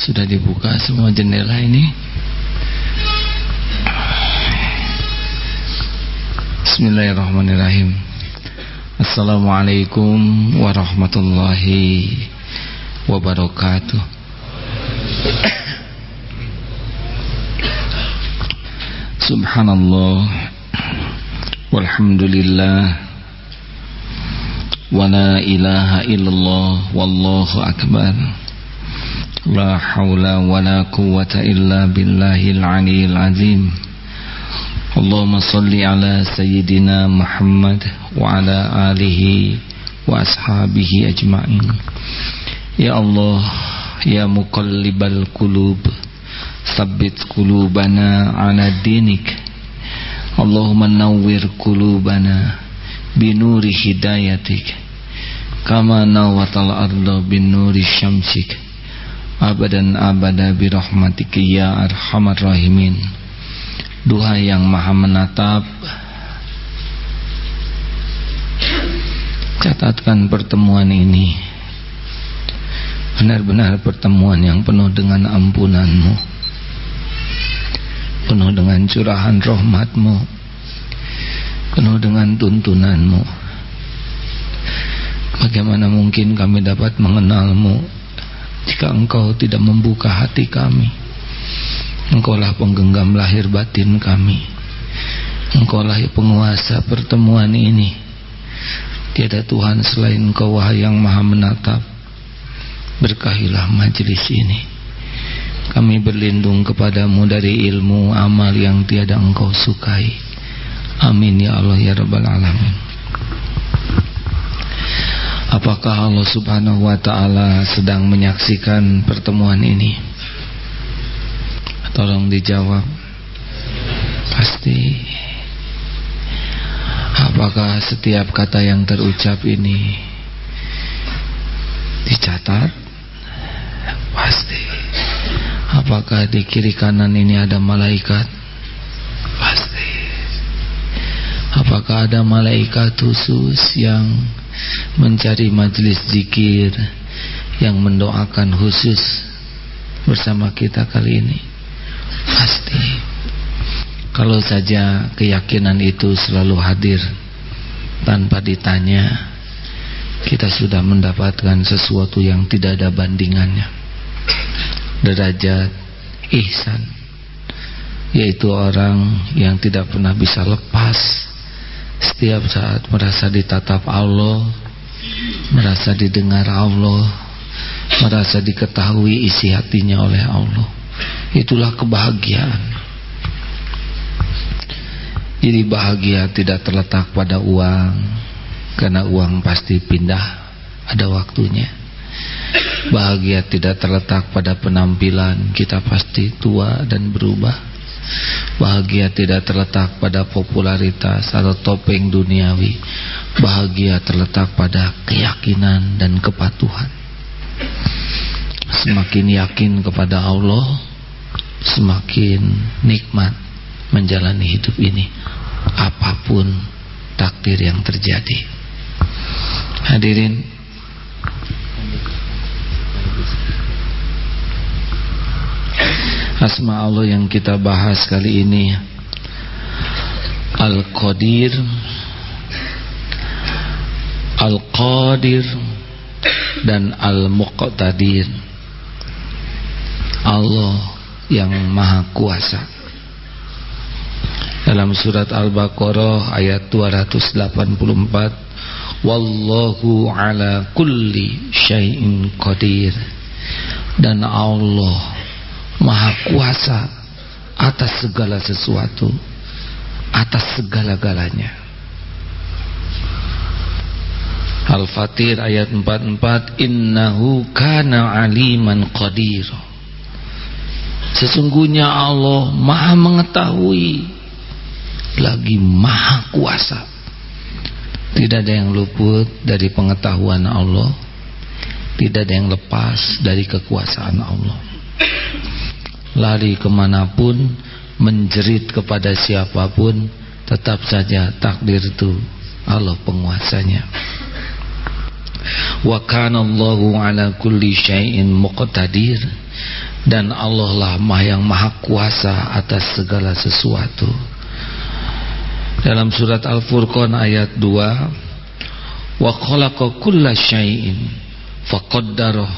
sudah dibuka semua jendela ini. Bismillahirrahmanirrahim. Assalamualaikum warahmatullahi wabarakatuh. Subhanallah Walhamdulillah Wa la ilaha illallah Wallahu akbar. لا حول ولا قوة إلا بالله العلي العظيم اللهم صل على سيدنا محمد وعلى آله وأصحابه أجمعين يا الله يا مقلب القلوب ثبت قلوبنا على دينك اللهم نور قلوبنا بنور هدايتك كما نورت الأرض بنور شمسك abadan abada birahmatika ya arhamar rahimin. Duha yang maha menatap. Catatkan pertemuan ini. Benar-benar pertemuan yang penuh dengan ampunanmu. Penuh dengan curahan rahmatmu. Penuh dengan tuntunanmu. Bagaimana mungkin kami dapat mengenalmu Jika engkau tidak membuka hati kami Engkaulah penggenggam lahir batin kami. Engkaulah penguasa pertemuan ini. Tiada Tuhan selain engkau wahai yang maha menatap. Berkahilah majlis ini. Kami berlindung kepadamu dari ilmu amal yang tiada engkau sukai. Amin ya Allah ya Rabbal Alamin Apakah Allah subhanahu wa ta'ala sedang menyaksikan pertemuan ini? Tolong dijawab Pasti Apakah setiap kata yang terucap ini Dicatat? Pasti Apakah di kiri kanan ini ada malaikat? Pasti Apakah ada malaikat khusus yang mencari majelis zikir yang mendoakan khusus bersama kita kali ini. Pasti. Kalau saja keyakinan itu selalu hadir tanpa ditanya kita sudah mendapatkan sesuatu yang tidak ada bandingannya. Derajat ihsan yaitu orang yang tidak pernah bisa lepas setiap saat merasa ditatap Allah merasa didengar Allah merasa diketahui isi hatinya oleh Allah. Itulah kebahagiaan. Jadi bahagia tidak terletak pada uang karena uang pasti pindah ada waktunya. Bahagia tidak terletak pada penampilan kita pasti tua dan berubah Bahagia tidak terletak pada popularitas atau topeng duniawi. Bahagia terletak pada keyakinan dan kepatuhan. Semakin yakin kepada Allah, semakin nikmat menjalani hidup ini. Apa pun takdir yang terjadi. Hadirin Asma Allah yang kita bahas kali ini. Al-Qadir. Al-Qadir dan Al-Muqtadir. Allah yang maha kuasa. Dalam surat Al-Baqarah ayat 284 Wallahu ala kulli syai'in qadir. Dan Allah maha kuasa atas segala sesuatu atas segala-galanya. Al-Fatir ayat 44 innahu kana aliman qadir. Sesungguhnya Allah maha mengetahui lagi maha kuasa. Tidak ada yang luput dari pengetahuan Allah tidak ada yang lepas dari kekuasaan Allah lari ke mana pun menjerit kepada siapa pun tetap saja takdir itu Allah penguasanya. Wa kana Allahu ala kulli syai'in muqtadir. Dan Allah lah yang maha kuasa atas segala sesuatu. Dalam surat Al-Furqan ayat 2 wa khalaqa kulla syai'in faqaddarahu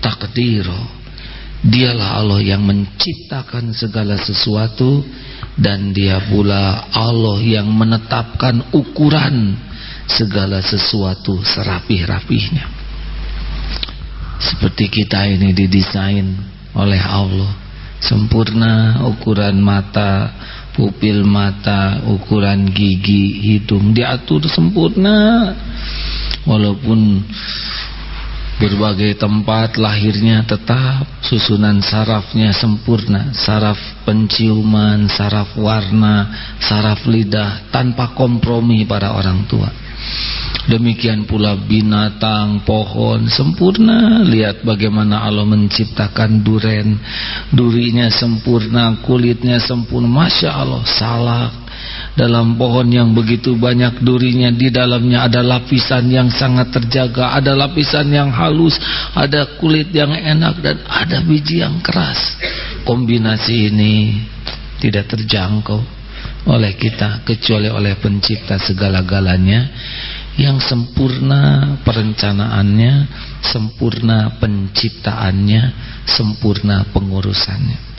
taqdira dialah Allah yang menciptakan segala sesuatu dan dia pula Allah yang menetapkan ukuran segala sesuatu serapih-rapihnya. Seperti kita ini didesain oleh Allah. Sempurna ukuran mata pupil mata ukuran gigi hidung diatur sempurna. Walaupun berbagai tempat lahirnya tetap susunan sarafnya sempurna saraf penciuman saraf warna saraf lidah tanpa kompromi para orang tua Demikian pula binatang, pohon sempurna. Lihat bagaimana Allah menciptakan duren. Durinya sempurna, kulitnya sempurna. Masya Allah, salak. Dalam pohon yang begitu banyak durinya Di dalamnya ada lapisan yang sangat terjaga Ada lapisan yang halus Ada kulit yang enak Dan ada biji yang keras Kombinasi ini tidak terjangkau oleh kita Kecuali oleh pencipta segala-galanya yang sempurna perencanaannya, sempurna penciptaannya, sempurna pengurusannya.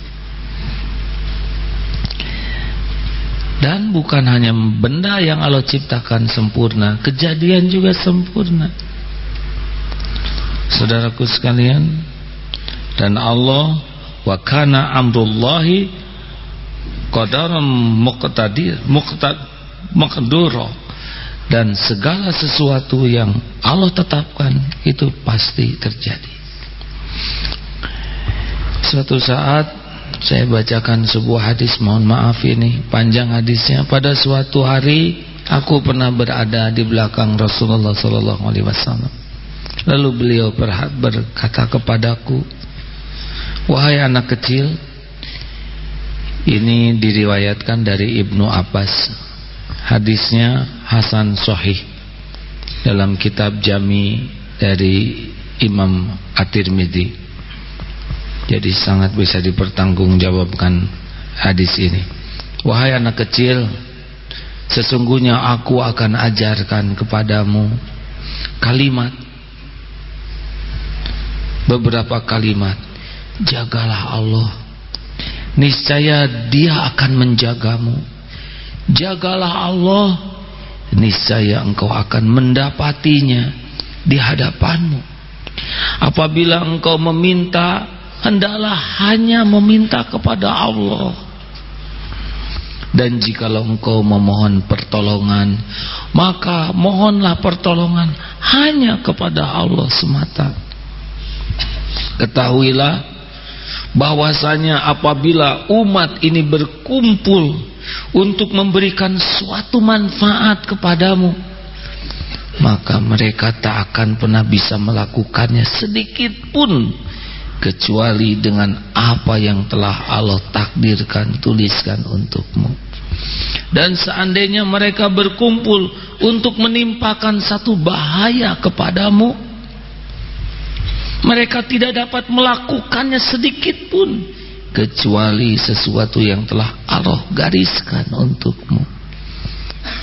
Dan bukan hanya benda yang Allah ciptakan sempurna, kejadian juga sempurna. Saudaraku sekalian, dan Allah wa kana amrullahi qadaran muqtadir dan segala sesuatu yang Allah tetapkan itu pasti terjadi. Suatu saat saya bacakan sebuah hadis, mohon maaf ini panjang hadisnya. Pada suatu hari aku pernah berada di belakang Rasulullah wasallam. Lalu beliau berkata kepadaku, "Wahai anak kecil, ini diriwayatkan dari Ibnu Abbas Hadisnya Hasan Sohih dalam kitab Jami dari Imam At-Tirmidzi. Jadi sangat bisa dipertanggungjawabkan hadis ini. Wahai anak kecil, sesungguhnya aku akan ajarkan kepadamu kalimat beberapa kalimat. Jagalah Allah. Niscaya Dia akan menjagamu Jagalah Allah Niscaya engkau akan mendapatinya Di hadapanmu Apabila engkau meminta Hendaklah hanya meminta kepada Allah. Dan jikalau engkau memohon pertolongan Maka mohonlah pertolongan Hanya kepada Allah semata. Ketahuilah bahwasanya apabila umat ini berkumpul untuk memberikan suatu manfaat kepadamu maka mereka tak akan pernah bisa melakukannya sedikit pun kecuali dengan apa yang telah Allah takdirkan tuliskan untukmu. Dan seandainya mereka berkumpul untuk menimpakan satu bahaya kepadamu mereka tidak dapat melakukannya sedikit pun kecuali sesuatu yang telah Allah gariskan untukmu.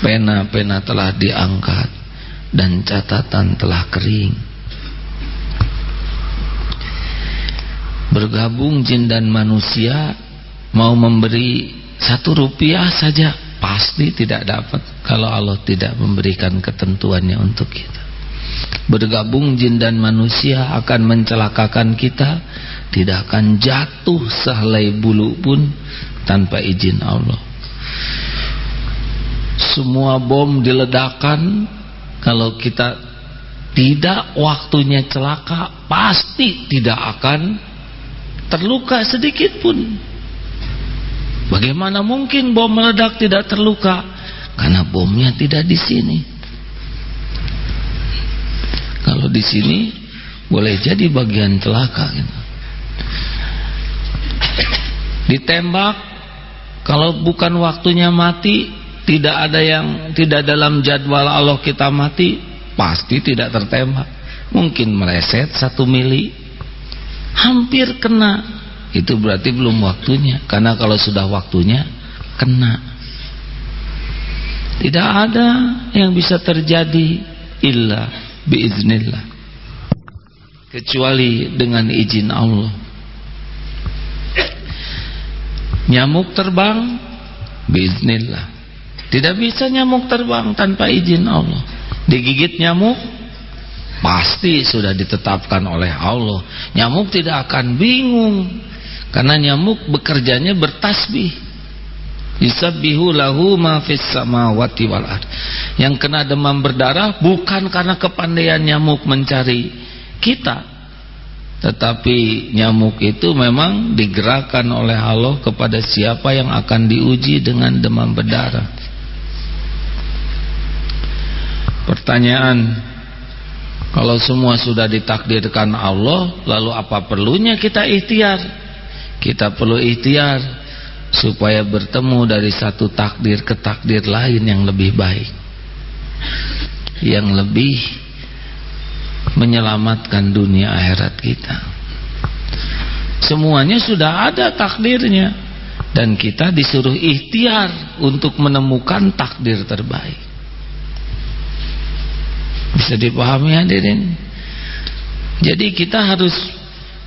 Pena-pena telah diangkat dan catatan telah kering bergabung jin dan manusia mau memberi satu rupiah saja pasti tidak dapat kalau Allah tidak memberikan ketentuannya untuk kita. Bergabung jin dan manusia akan mencelakakan kita tidak akan jatuh sehelai bulu pun tanpa izin Allah. Semua bom diledakkan kalau kita tidak waktunya celaka pasti tidak akan terluka sedikit pun. Bagaimana mungkin bom meledak tidak terluka? Karena bomnya tidak di sini. Kalau di sini boleh jadi bagian celaka gitu. Ditembak kalau bukan waktunya mati tidak ada yang tidak dalam jadwal Allah kita mati pasti tidak tertembak. Mungkin meleset satu mili hampir kena. Itu berarti belum waktunya. Karena kalau sudah waktunya kena. Tidak ada yang bisa terjadi illa biiznillah. Kecuali dengan izin Allah. Nyamuk terbang biiznillah. Tidak bisa nyamuk terbang tanpa izin Allah. Digigit nyamuk pasti sudah ditetapkan oleh Allah. Nyamuk tidak akan bingung karena nyamuk bekerjanya bertasbih. Yusabbihu lahu ma fis samawati wal ard. Yang kena demam berdarah bukan karena kepandaian nyamuk mencari kita tetapi nyamuk itu memang digerakkan oleh Allah kepada siapa yang akan diuji dengan demam berdarah. Pertanyaan kalau semua sudah ditakdirkan Allah, lalu apa perlunya kita ikhtiar? Kita perlu ikhtiar supaya bertemu dari satu takdir ke takdir lain yang lebih baik. Yang lebih menyelamatkan dunia akhirat kita. Semuanya sudah ada takdirnya dan kita disuruh ikhtiar untuk menemukan takdir terbaik. Bisa dipahami hadirin? Jadi kita harus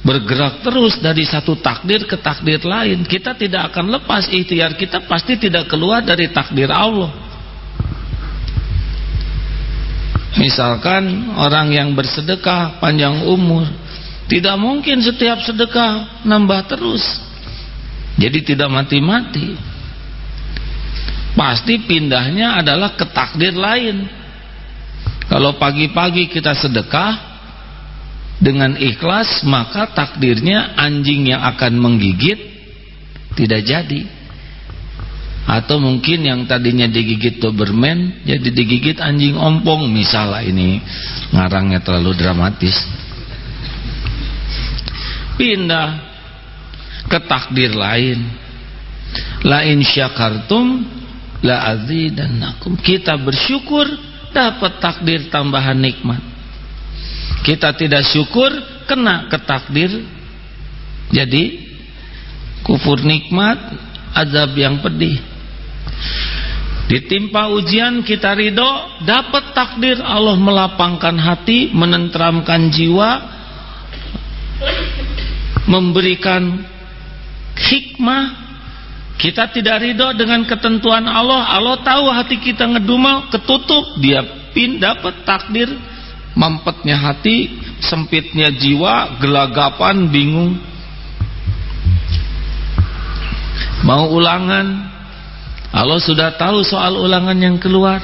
bergerak terus dari satu takdir ke takdir lain. Kita tidak akan lepas ikhtiar kita pasti tidak keluar dari takdir Allah. Misalkan orang yang bersedekah panjang umur, tidak mungkin setiap sedekah nambah terus. Jadi tidak mati-mati. Pasti pindahnya adalah ke takdir lain. Kalau pagi-pagi kita sedekah dengan ikhlas, maka takdirnya anjing yang akan menggigit tidak jadi. Atau mungkin yang tadinya digigit Doberman jadi digigit anjing ompong misalnya ini ngarangnya terlalu dramatis. Pindah ke takdir lain. La in syakartum la azidannakum. Kita bersyukur dapat takdir tambahan nikmat. Kita tidak syukur kena ke takdir jadi kufur nikmat azab yang pedih. Ditimpa ujian kita ridho dapat takdir Allah melapangkan hati menentramkan jiwa memberikan hikmah kita tidak ridho dengan ketentuan Allah. Allah tahu hati kita ngedumel, ketutup, dia pin dapat takdir mampetnya hati, sempitnya jiwa, gelagapan, bingung. Mau ulangan, Allah sudah tahu soal ulangan yang keluar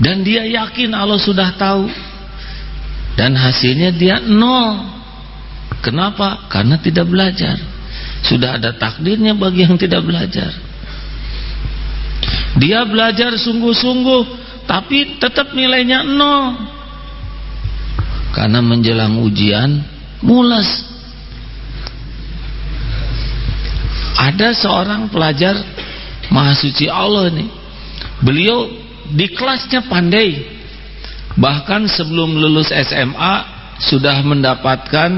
dan dia yakin Allah sudah tahu. Dan hasilnya dia nol. Kenapa? Karena tidak belajar. Sudah ada takdirnya bagi yang tidak belajar. Dia belajar sungguh-sungguh tapi tetap nilainya nol. Karena menjelang ujian mulas. Ada seorang pelajar mahasuci Allah nih. Beliau di kelasnya pandai. Bahkan sebelum lulus SMA sudah mendapatkan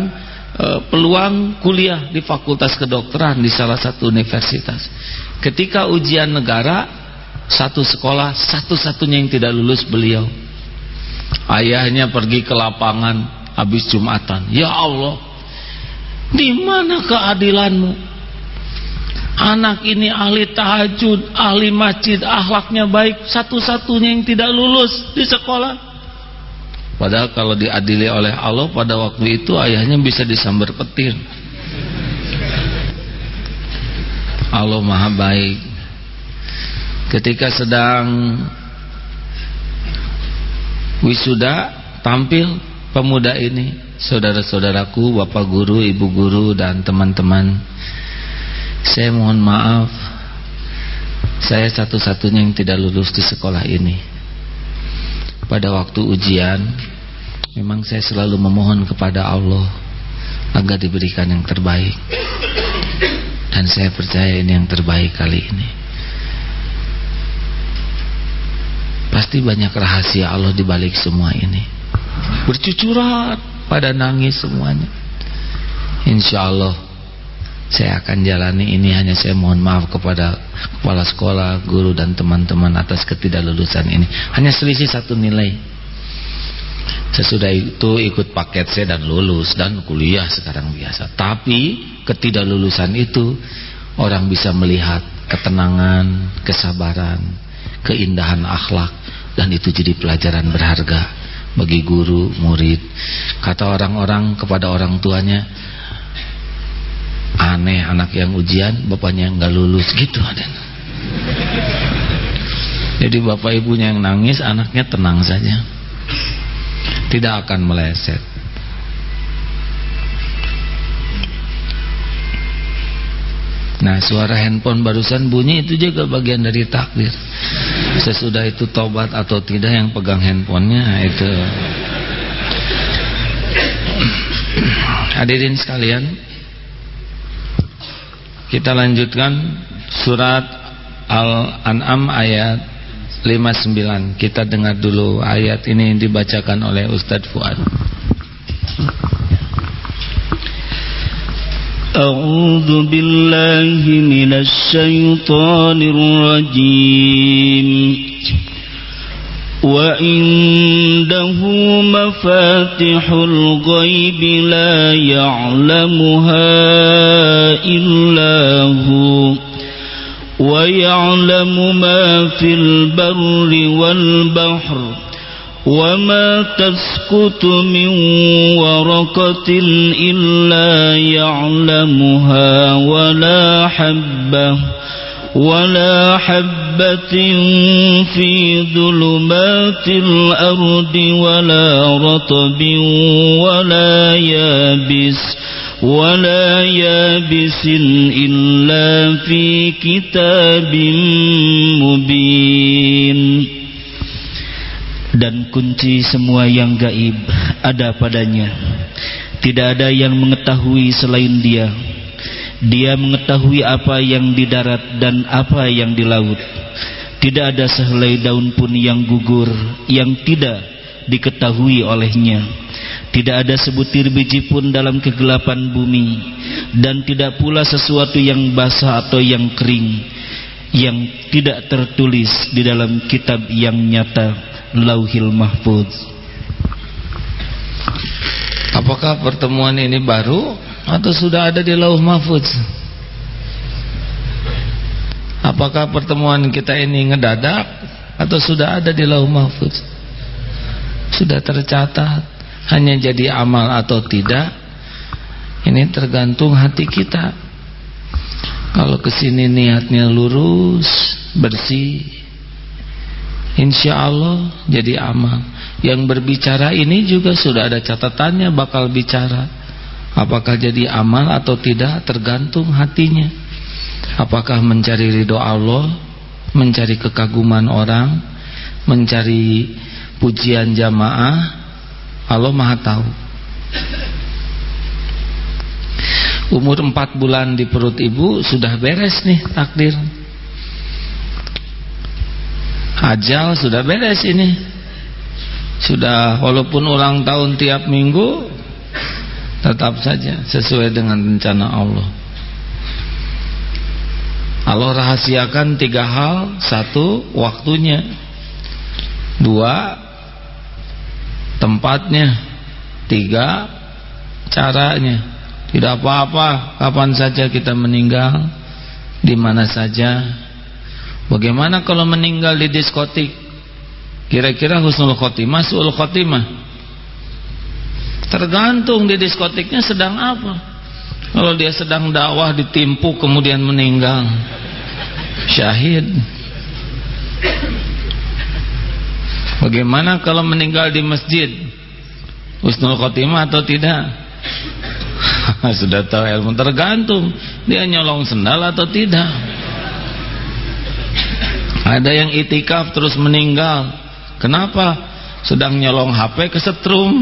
peluang kuliah di fakultas kedokteran di salah satu universitas. Ketika ujian negara, satu sekolah satu-satunya yang tidak lulus beliau. Ayahnya pergi ke lapangan habis Jumatan. Ya Allah, di mana keadilanmu? Anak ini ahli tahajud, ahli masjid, akhlaknya baik, satu-satunya yang tidak lulus di sekolah. Padahal kalau diadili oleh Allah pada waktu itu ayahnya bisa disambar petir. Allah maha baik. Ketika sedang wisuda tampil pemuda ini, saudara-saudaraku, bapak guru, ibu guru dan teman-teman. Saya mohon maaf. Saya satu-satunya yang tidak lulus di sekolah ini pada waktu ujian memang saya selalu memohon kepada Allah agar diberikan yang terbaik. Dan saya percaya ini yang terbaik kali ini. Pasti banyak rahasia Allah di balik semua ini. Bercucuran pada nangis semuanya. Insya Allah saya akan jalani ini hanya saya mohon maaf kepada kepala sekolah, guru dan teman-teman atas ketidaklulusan ini. Hanya selisih satu nilai. Sesudah itu ikut paket saya dan lulus dan kuliah sekarang biasa. Tapi ketidaklulusan itu orang bisa melihat ketenangan, kesabaran, keindahan akhlak dan itu jadi pelajaran berharga bagi guru, murid. Kata orang-orang kepada orang tuanya, aneh anak yang ujian bapaknya nggak lulus gitu ada. Jadi bapak ibunya yang nangis anaknya tenang saja. Tidak akan meleset. Nah suara handphone barusan bunyi itu juga bagian dari takdir. Sesudah itu tobat atau tidak yang pegang handphonenya itu. Hadirin sekalian kita lanjutkan surat Al-An'am ayat 59. Kita dengar dulu ayat ini dibacakan oleh Ustaz Fuad. أعوذ بالله من الشيطان الرجيم وعنده مفاتح الغيب لا يعلمها إلا هو ويعلم ما في البر والبحر وما تسكت من ورقة إلا يعلمها ولا حبه ولا حبة في ظلمات الأرض ولا رطب ولا يابس ولا يابس إلا في كتاب مبين dan kunci semua yang gaib ada padanya tidak ada yang mengetahui selain dia Dia mengetahui apa yang di darat dan apa yang di laut. Tidak ada sehelai daun pun yang gugur yang tidak diketahui olehnya. Tidak ada sebutir biji pun dalam kegelapan bumi dan tidak pula sesuatu yang basah atau yang kering yang tidak tertulis di dalam kitab yang nyata Lauhil Mahfuz. Apakah pertemuan ini baru atau sudah ada di lauh mahfuz apakah pertemuan kita ini ngedadak? Atau sudah ada di lauh mahfuz sudah tercatat? Hanya jadi amal atau tidak? Ini tergantung hati kita. Kalau ke sini niatnya lurus bersih insya Allah jadi amal. Yang berbicara ini juga sudah ada catatannya bakal bicara Apakah jadi amal atau tidak tergantung hatinya. Apakah mencari ridho Allah, mencari kekaguman orang, mencari pujian jamaah, Allah Maha tahu. Umur empat bulan di perut ibu sudah beres nih takdir. Ajal sudah beres ini. Sudah walaupun ulang tahun tiap minggu tetap saja sesuai dengan rencana Allah. Allah rahasiakan tiga hal. Satu waktunya. Dua tempatnya. Tiga caranya. Tidak apa-apa kapan saja kita meninggal di mana saja. Bagaimana kalau meninggal di diskotik? Kira-kira husnul khotimah suul khotimah Tergantung di diskotiknya sedang apa. Kalau dia sedang dakwah ditimpu kemudian meninggal. Syahid. Bagaimana kalau meninggal di masjid? Husnul khotimah atau tidak? Sudah tahu ilmu tergantung dia nyolong sendal atau tidak. Ada yang itikaf terus meninggal. Kenapa? Sedang nyolong HP kesetrum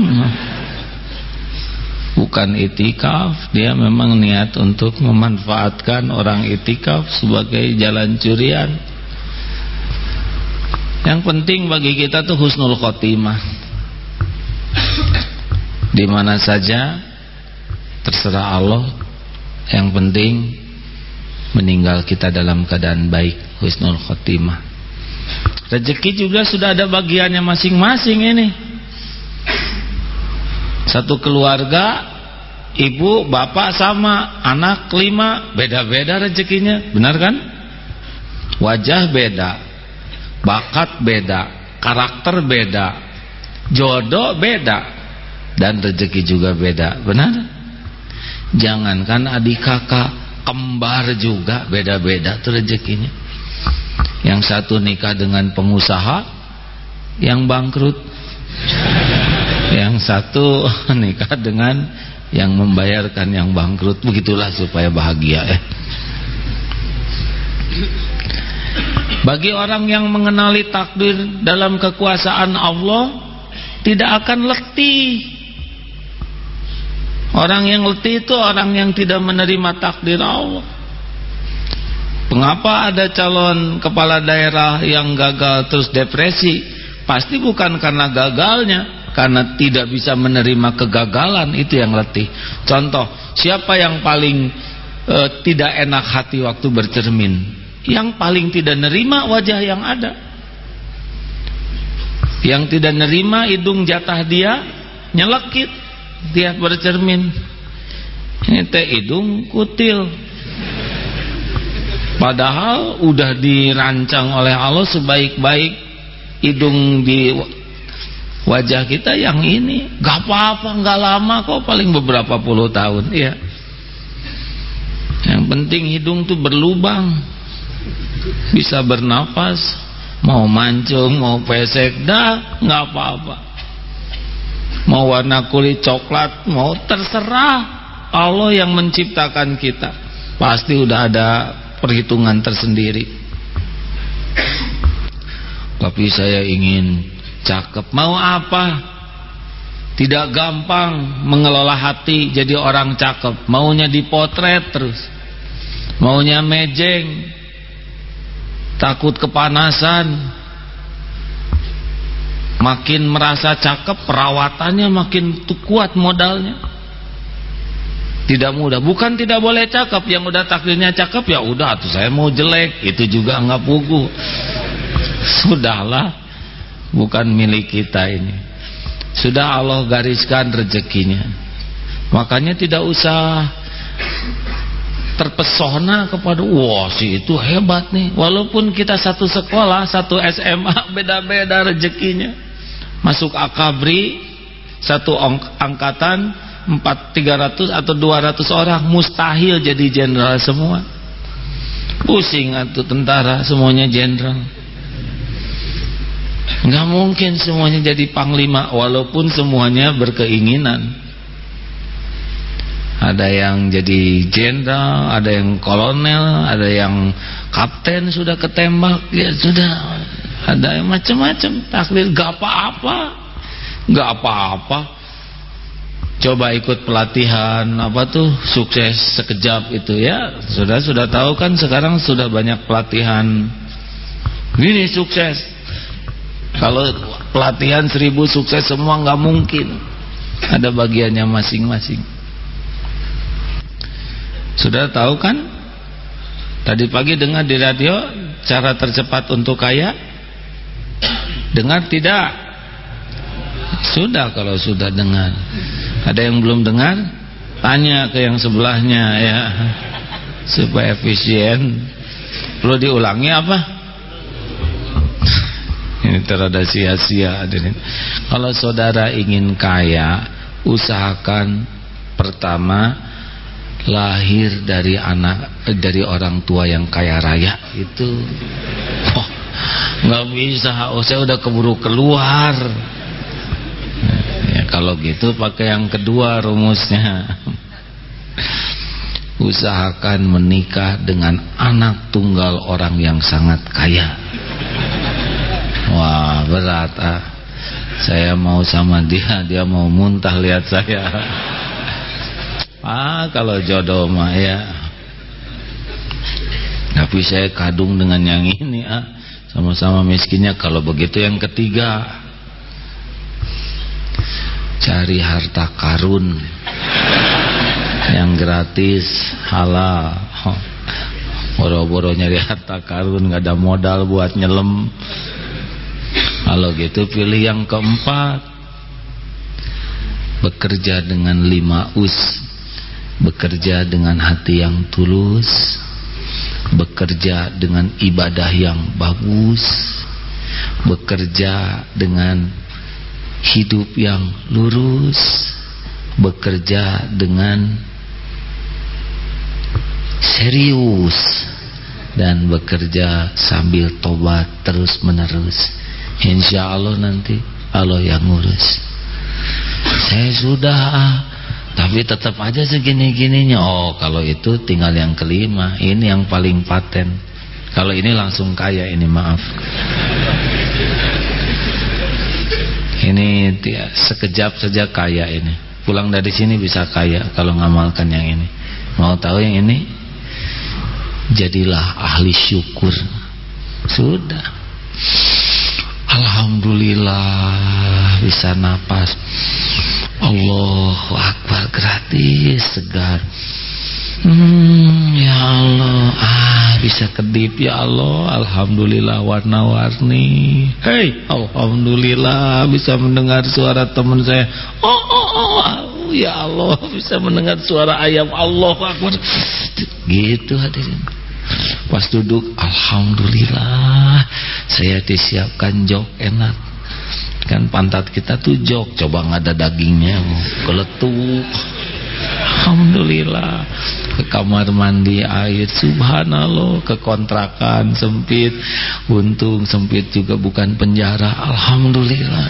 bukan itikaf dia memang niat untuk memanfaatkan orang itikaf sebagai jalan curian. Yang penting bagi kita tuh husnul khotimah. Di mana saja terserah Allah. Yang penting meninggal kita dalam keadaan baik husnul khotimah. Rezeki juga sudah ada bagiannya masing-masing ini satu keluarga ibu bapak sama anak lima beda-beda rezekinya. Benar kan? Wajah beda bakat beda karakter beda jodoh beda dan rezeki juga beda. Benar? Jangankan adik kakak kembar juga beda-beda tuh rezekinya. Yang satu nikah dengan pengusaha yang bangkrut yang satu nikah dengan yang membayarkan yang bangkrut begitulah supaya bahagia ya bagi orang yang mengenali takdir dalam kekuasaan Allah tidak akan letih Orang yang letih itu orang yang tidak menerima takdir Allah. Mengapa ada calon kepala daerah yang gagal terus depresi? Pasti bukan karena gagalnya, karena tidak bisa menerima kegagalan itu yang letih. Contoh, siapa yang paling e, tidak enak hati waktu bercermin? Yang paling tidak nerima wajah yang ada. Yang tidak nerima hidung jatah dia nyelekit dia bercermin ini teh hidung kutil padahal udah dirancang oleh Allah sebaik-baik hidung di wajah kita yang ini. Gak apa-apa gak lama kok paling beberapa puluh tahun. Ya yang penting hidung tuh berlubang. Bisa bernafas mau mancung mau pesek dah nggak apa-apa. Mau warna kulit coklat mau terserah. Allah yang menciptakan kita. Pasti udah ada perhitungan tersendiri. Tapi saya ingin cakep. Mau apa? Tidak gampang mengelola hati jadi orang cakep. Maunya dipotret terus. Maunya mejeng. Takut kepanasan. Makin merasa cakep perawatannya makin kuat modalnya. Tidak mudah. Bukan tidak boleh cakep. Yang udah takdirnya cakep ya udah tuh saya mau jelek. Itu juga nggak pugu sudahlah bukan milik kita ini. Sudah Allah gariskan rezekinya. Makanya tidak usah terpesona kepada wah si itu hebat nih. Walaupun kita satu sekolah satu SMA beda-beda rezekinya. Masuk akabri satu angkatan empat tiga ratus atau dua ratus orang mustahil jadi jenderal semua. Pusing atau tentara semuanya jenderal nggak mungkin semuanya jadi panglima walaupun semuanya berkeinginan. Ada yang jadi jenderal ada yang kolonel ada yang kapten sudah ketembak ya sudah. Ada yang macam-macam. Takdir gak apa-apa. Gak apa-apa. Coba ikut pelatihan apa tuh sukses sekejap itu ya. Sudah sudah tahu kan sekarang sudah banyak pelatihan. Ini sukses kalau pelatihan seribu sukses semua nggak mungkin ada bagiannya masing-masing sudah tahu kan tadi pagi dengar di radio cara tercepat untuk kaya Dengar tidak? Sudah kalau sudah dengar. Ada yang belum dengar? Tanya ke yang sebelahnya ya. Supaya efisien. Perlu diulangi apa? Ini terada sia-sia Kalau saudara ingin kaya, usahakan pertama lahir dari anak dari orang tua yang kaya raya. Itu oh, nggak bisa. Oh saya udah keburu keluar. Ya kalau gitu pakai yang kedua rumusnya. Usahakan menikah dengan anak tunggal orang yang sangat kaya wah berat ah. Saya mau sama dia dia mau muntah lihat saya. Ah kalau jodoh mah ya. Tapi saya kadung dengan yang ini ah. Sama-sama miskinnya kalau begitu yang ketiga. Cari harta karun yang gratis halal. Boro-boro nyari harta karun nggak ada modal buat nyelam kalau gitu pilih yang keempat. Bekerja dengan lima us. Bekerja dengan hati yang tulus. Bekerja dengan ibadah yang bagus. Bekerja dengan hidup yang lurus. Bekerja dengan serius. Dan bekerja sambil tobat terus menerus insya Allah nanti Allah yang ngurus. Saya sudah tapi tetap aja segini-gininya. Oh kalau itu tinggal yang kelima. Ini yang paling paten. Kalau ini langsung kaya ini maaf. Ini sekejap saja kaya ini. Pulang dari sini bisa kaya kalau ngamalkan yang ini. Mau tahu yang ini? Jadilah ahli syukur. Sudah Alhamdulillah bisa napas. Allahu Akbar gratis segar. Hmm, ya Allah. Ah bisa kedip ya Allah. Alhamdulillah warna-warni. Hei Alhamdulillah bisa mendengar suara teman saya. Oh, oh, oh, oh ya Allah bisa mendengar suara ayam. Allah Akbar. Gitu hadirin pas duduk Alhamdulillah saya disiapkan jok enak. Kan pantat kita tuh jok coba nggak ada dagingnya keletuk. Alhamdulillah ke kamar mandi air subhanallah ke kontrakan sempit untung sempit juga bukan penjara Alhamdulillah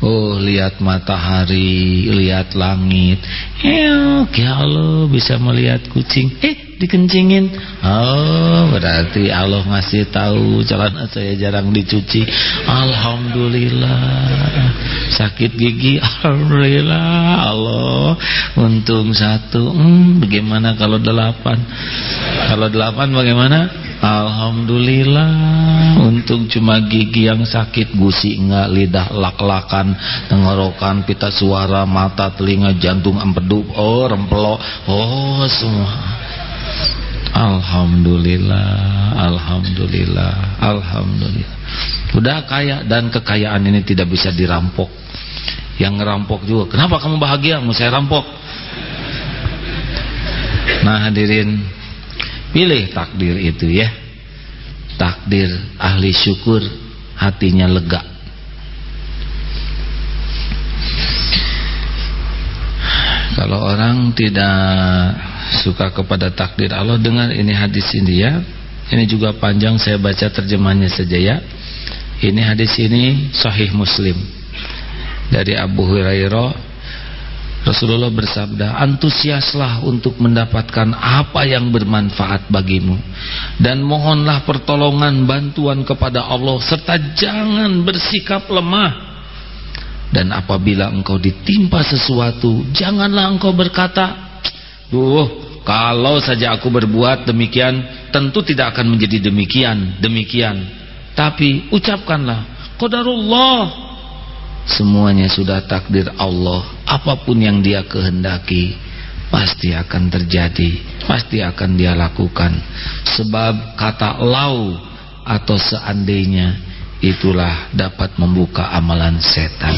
Oh lihat matahari Lihat langit. Ya Allah bisa melihat kucing. Eh dikencingin. Oh berarti Allah ngasih tahu celana saya jarang dicuci. Alhamdulillah. Sakit gigi Alhamdulillah. Allah untung satu. Hmm, bagaimana kalau delapan? Kalau delapan bagaimana? Alhamdulillah. Untung cuma gigi yang sakit gusi enggak lidah lak-lakan tenggorokan pita suara mata telinga jantung empedu oh rempelok oh semua Alhamdulillah Alhamdulillah Alhamdulillah. Udah kaya dan kekayaan ini tidak bisa dirampok. Yang ngerampok juga. Kenapa kamu bahagia? Mau saya rampok? Nah hadirin Pilih takdir itu ya. Takdir ahli syukur Hatinya lega. Kalau orang tidak suka kepada takdir Allah dengar ini hadis ini ya ini juga panjang saya baca terjemahnya saja ya. Ini hadis ini sahih muslim. Dari Abu Hurairah Rasulullah bersabda antusiaslah untuk mendapatkan apa yang bermanfaat bagimu. Dan mohonlah pertolongan bantuan kepada Allah serta jangan bersikap lemah. Dan apabila engkau ditimpa sesuatu janganlah engkau berkata Duh, kalau saja aku berbuat demikian, tentu tidak akan menjadi demikian, demikian. Tapi ucapkanlah, Qadarullah. Semuanya sudah takdir Allah. Apa pun yang dia kehendaki, pasti akan terjadi, pasti akan dia lakukan. Sebab kata lau atau seandainya itulah dapat membuka amalan setan.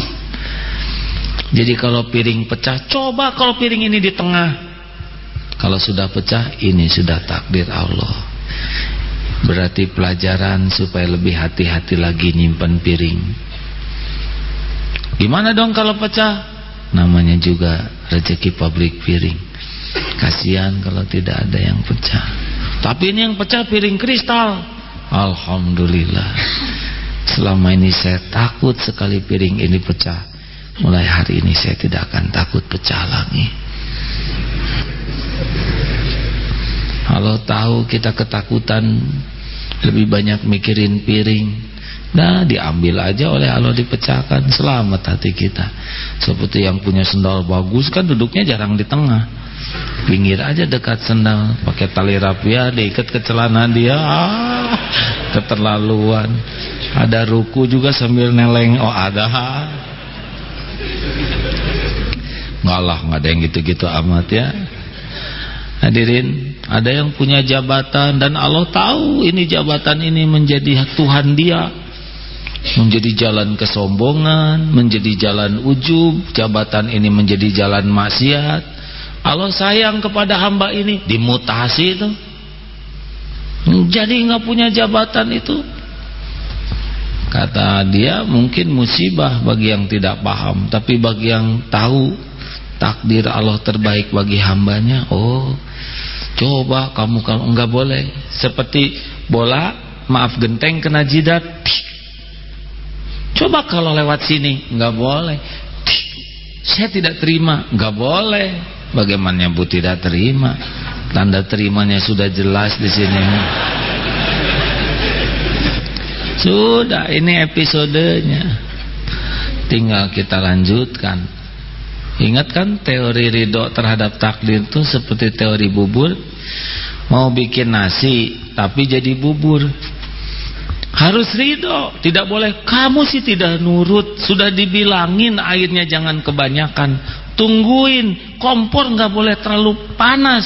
Jadi kalau piring pecah, coba kalau piring ini di tengah kalau sudah pecah, ini sudah takdir Allah. Berarti pelajaran supaya lebih hati-hati lagi nyimpan piring. Gimana dong kalau pecah? Namanya juga rezeki pabrik piring. Kasihan kalau tidak ada yang pecah. Tapi ini yang pecah piring kristal. Alhamdulillah. Selama ini saya takut sekali piring ini pecah. Mulai hari ini saya tidak akan takut pecah lagi. Kalau tahu kita ketakutan lebih banyak mikirin piring, nah diambil aja oleh Allah dipecahkan, selamat hati kita. Seperti yang punya sendal bagus kan duduknya jarang di tengah. Pinggir aja dekat sendal, pakai tali rapia diikat ke celana dia. Ah, keterlaluan. Ada ruku juga sambil neleng. Oh, ada. Nggak lah, nggak ada yang gitu-gitu amat ya. Hadirin, ada yang punya jabatan dan Allah tahu ini jabatan ini menjadi Tuhan dia. Menjadi jalan kesombongan, menjadi jalan ujub, jabatan ini menjadi jalan maksiat. Allah sayang kepada hamba ini, dimutasi itu. Jadi nggak punya jabatan itu. Kata dia mungkin musibah bagi yang tidak paham, tapi bagi yang tahu takdir Allah terbaik bagi hambanya, oh Coba kamu kalau enggak boleh seperti bola, maaf genteng kena jidat. Coba kalau lewat sini enggak boleh. Saya tidak terima, enggak boleh. Bagaimana Bu tidak terima? Tanda terimanya sudah jelas di sini. Sudah, ini episodenya. Tinggal kita lanjutkan. Ingat kan teori ridho terhadap takdir itu seperti teori bubur? Mau bikin nasi tapi jadi bubur. Harus ridho. Tidak boleh. Kamu sih tidak nurut. Sudah dibilangin airnya jangan kebanyakan. Tungguin. Kompor nggak boleh terlalu panas.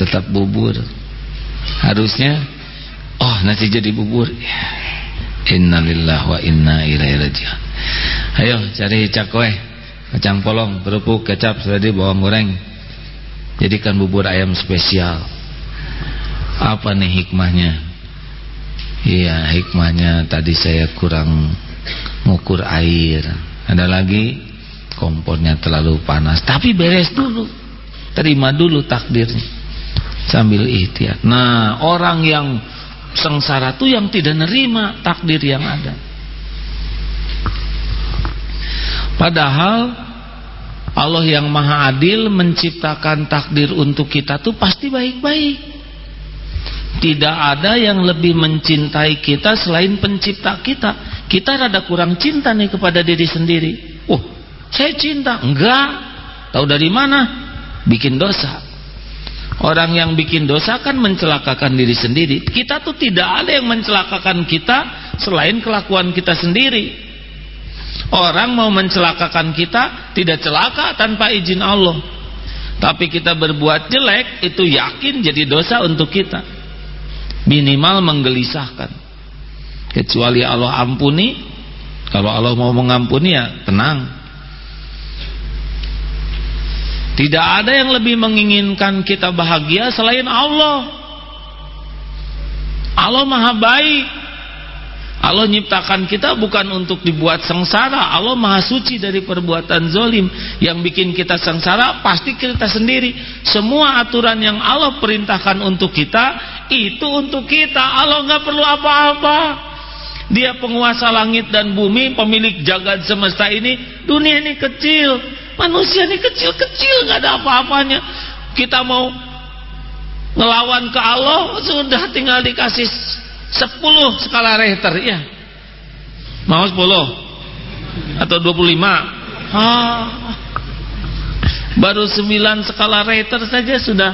Tetap bubur. Harusnya Oh nasi jadi bubur. Innalillah wa inna ilaihi raji'un. Ayo cari cakwe kacang polong, kerupuk, kecap, seledri, bawang goreng. Jadikan bubur ayam spesial. Apa nih hikmahnya? Iya, hikmahnya tadi saya kurang ngukur air. Ada lagi kompornya terlalu panas. Tapi beres dulu. Terima dulu takdirnya. Sambil ikhtiar. Nah, orang yang sengsara itu yang tidak nerima takdir yang ada. Padahal Allah yang maha adil menciptakan takdir untuk kita tuh pasti baik-baik. Tidak ada yang lebih mencintai kita selain pencipta kita. Kita rada kurang cinta nih kepada diri sendiri. Oh, saya cinta. Enggak. Tahu dari mana? Bikin dosa. Orang yang bikin dosa kan mencelakakan diri sendiri. Kita tuh tidak ada yang mencelakakan kita selain kelakuan kita sendiri. Orang mau mencelakakan kita tidak celaka tanpa izin Allah. Tapi kita berbuat jelek itu yakin jadi dosa untuk kita. Minimal menggelisahkan. Kecuali Allah ampuni, kalau Allah mau mengampuni ya tenang. Tidak ada yang lebih menginginkan kita bahagia selain Allah. Allah Maha baik. Allah nyiptakan kita bukan untuk dibuat sengsara. Allah maha suci dari perbuatan zolim. Yang bikin kita sengsara pasti kita sendiri. Semua aturan yang Allah perintahkan untuk kita itu untuk kita. Allah nggak perlu apa-apa. Dia penguasa langit dan bumi pemilik jagat semesta ini dunia ini kecil. Manusia ini kecil-kecil nggak ada apa-apanya. Kita mau ngelawan ke Allah sudah tinggal dikasih 10 skala Richter ya mau 10 atau 25 ah, baru 9 skala Richter saja sudah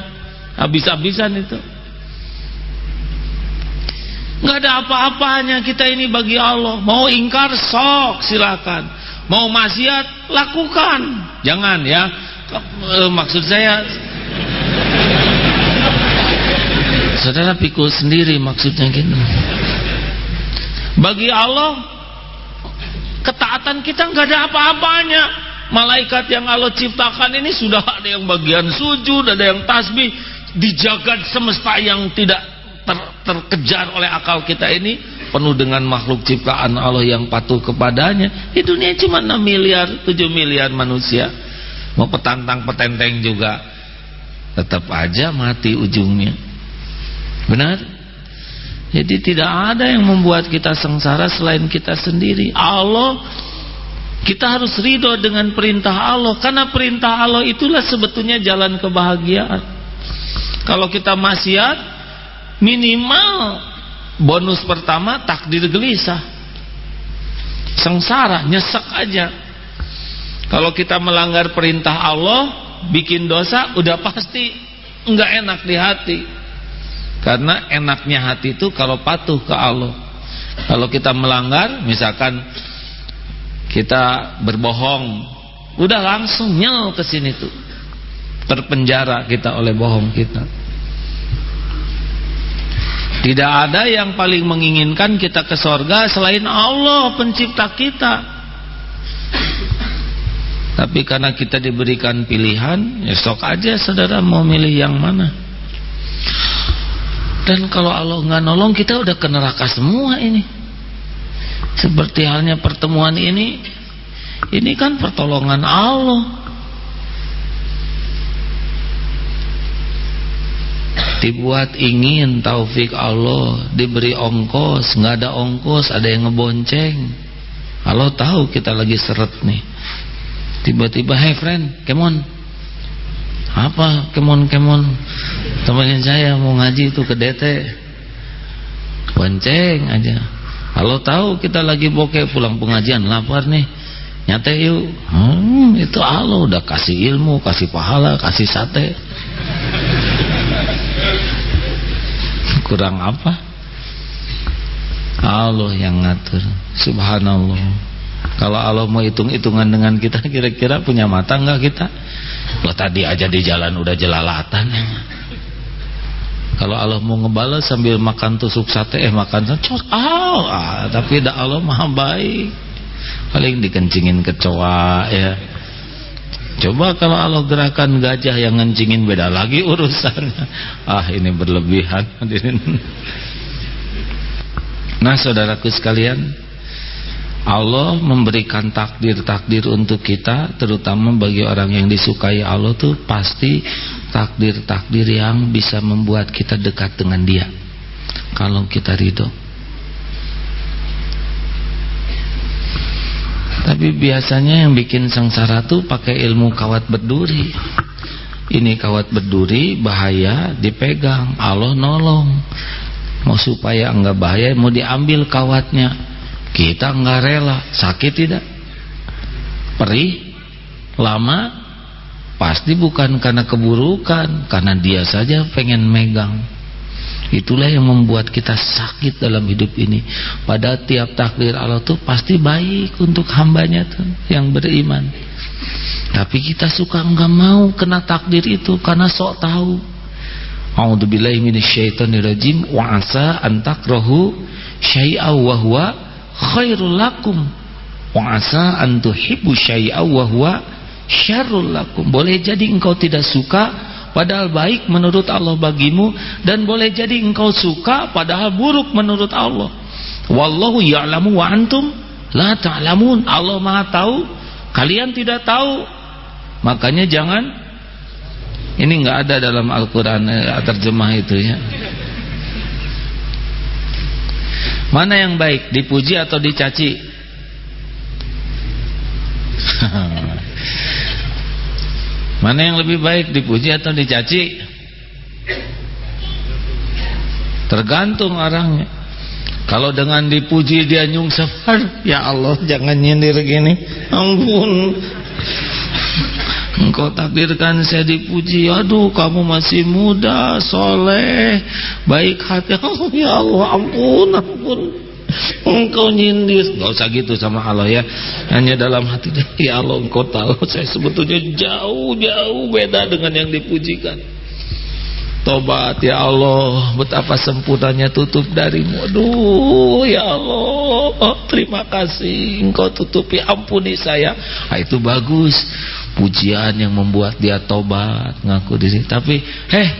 habis-habisan itu. Nggak ada apa-apanya kita ini bagi Allah. Mau ingkar sok silakan. Mau maksiat lakukan. Jangan ya. Eh, maksud saya Saudara pikul sendiri maksudnya gitu. Bagi Allah ketaatan kita nggak ada apa-apanya. Malaikat yang Allah ciptakan ini sudah ada yang bagian sujud, ada yang tasbih di jagat semesta yang tidak ter, terkejar oleh akal kita ini penuh dengan makhluk ciptaan Allah yang patuh kepadanya. Di dunia cuma 6 miliar, 7 miliar manusia. Mau petantang petenteng juga tetap aja mati ujungnya. Benar? Jadi tidak ada yang membuat kita sengsara selain kita sendiri. Allah kita harus ridho dengan perintah Allah karena perintah Allah itulah sebetulnya jalan kebahagiaan. Kalau kita maksiat minimal bonus pertama takdir gelisah. Sengsara, nyesek aja. Kalau kita melanggar perintah Allah, bikin dosa udah pasti enggak enak di hati. Karena enaknya hati itu kalau patuh ke Allah. Kalau kita melanggar, misalkan kita berbohong udah langsung nyel ke sini tuh. Terpenjara kita oleh bohong kita. Tidak ada yang paling menginginkan kita ke sorga selain Allah pencipta kita. Tapi karena kita diberikan pilihan ya sok aja saudara mau milih yang mana dan kalau Allah nggak nolong kita udah ke neraka semua ini. Seperti halnya pertemuan ini ini kan pertolongan Allah. Dibuat ingin taufik Allah diberi ongkos nggak ada ongkos ada yang ngebonceng. Allah tahu kita lagi seret nih. Tiba-tiba hey friend kemon apa kemon kemon temannya saya mau ngaji itu ke DT. Bonceng aja. Kalau tahu kita lagi bokeh pulang pengajian lapar nih. Nyate yuk. Hmm, itu Allah udah kasih ilmu kasih pahala kasih sate. Kurang apa? Allah yang ngatur. Subhanallah. Kalau Allah mau hitung-hitungan dengan kita kira-kira punya mata enggak kita lo tadi aja di jalan udah jelalatan kalau Allah mau ngebalas sambil makan tusuk sate eh makan cor oh, ah, tapi dah Allah maha baik paling dikencingin kecoa ya Coba kalau Allah gerakan gajah yang ngencingin beda lagi urusannya. Ah ini berlebihan. Nah saudaraku sekalian, Allah memberikan takdir-takdir untuk kita, terutama bagi orang yang disukai Allah tuh pasti takdir-takdir yang bisa membuat kita dekat dengan Dia. Kalau kita ridho. Tapi biasanya yang bikin sengsara tuh pakai ilmu kawat berduri. Ini kawat berduri bahaya dipegang, Allah nolong. Mau supaya enggak bahaya mau diambil kawatnya. Kita enggak rela, sakit tidak? Perih, lama, pasti bukan karena keburukan, karena dia saja pengen megang. Itulah yang membuat kita sakit dalam hidup ini. Pada tiap takdir Allah tuh pasti baik untuk hambanya tuh yang beriman. Tapi kita suka enggak mau kena takdir itu karena sok tahu. A'udzubillahi minasyaitonirrajim wa asa an takrahu syai'a wa khairul lakum. Wa asa an tuhibbu syai'a wa huwa syarrul lakum. Boleh jadi engkau tidak suka padahal baik menurut Allah bagimu dan boleh jadi engkau suka padahal buruk menurut Allah wallahu ya'lamu wa antum la ta'lamun Allah Maha tahu kalian tidak tahu makanya jangan ini enggak ada dalam Al-Qur'an eh, terjemah itu ya mana yang baik dipuji atau dicaci Mana yang lebih baik dipuji atau dicaci? Tergantung orangnya. Kalau dengan dipuji dia nyungsep, ya Allah jangan nyindir gini. Ampun. Engkau takdirkan saya dipuji. Aduh kamu masih muda Soleh. Baik hati. Oh, Ya Allah ampun ampun. Engkau nyindir. Gak usah gitu sama Allah ya. Hanya dalam hati. Ya Allah engkau tahu Saya sebetulnya jauh-jauh beda dengan yang dipujikan. Tobat ya Allah. Betapa sempurnanya tutup darimu. Aduh ya Allah. Terima kasih. Engkau tutupi ampuni saya. Nah, Itu bagus Pujian yang membuat dia tobat Ngaku diri Tapi heh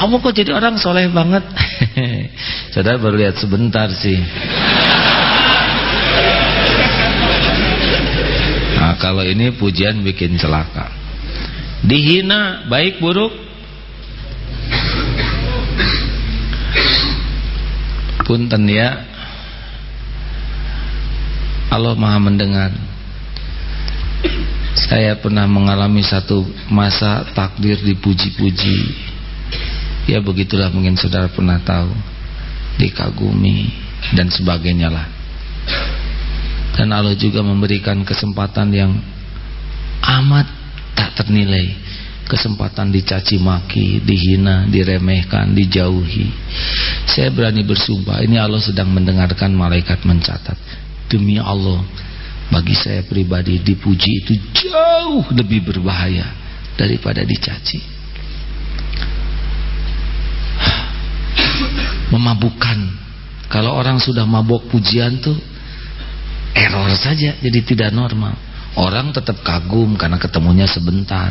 kamu kok jadi orang soleh banget? Saudara baru lihat sebentar sih. Nah kalau ini pujian bikin celaka. Dihina baik buruk? Punten ya. Allah maha mendengar saya pernah mengalami satu masa takdir dipuji-puji. Ya begitulah mungkin saudara pernah tahu. Dikagumi dan sebagainya lah. Dan Allah juga memberikan kesempatan yang amat tak ternilai. Kesempatan dicaci maki dihina, diremehkan, dijauhi. Saya berani bersumpah ini Allah sedang mendengarkan malaikat mencatat. Demi Allah bagi saya pribadi dipuji itu jauh lebih berbahaya daripada dicaci. Memabukkan. Kalau orang sudah mabok pujian tuh error saja jadi tidak normal. Orang tetap kagum karena ketemunya sebentar.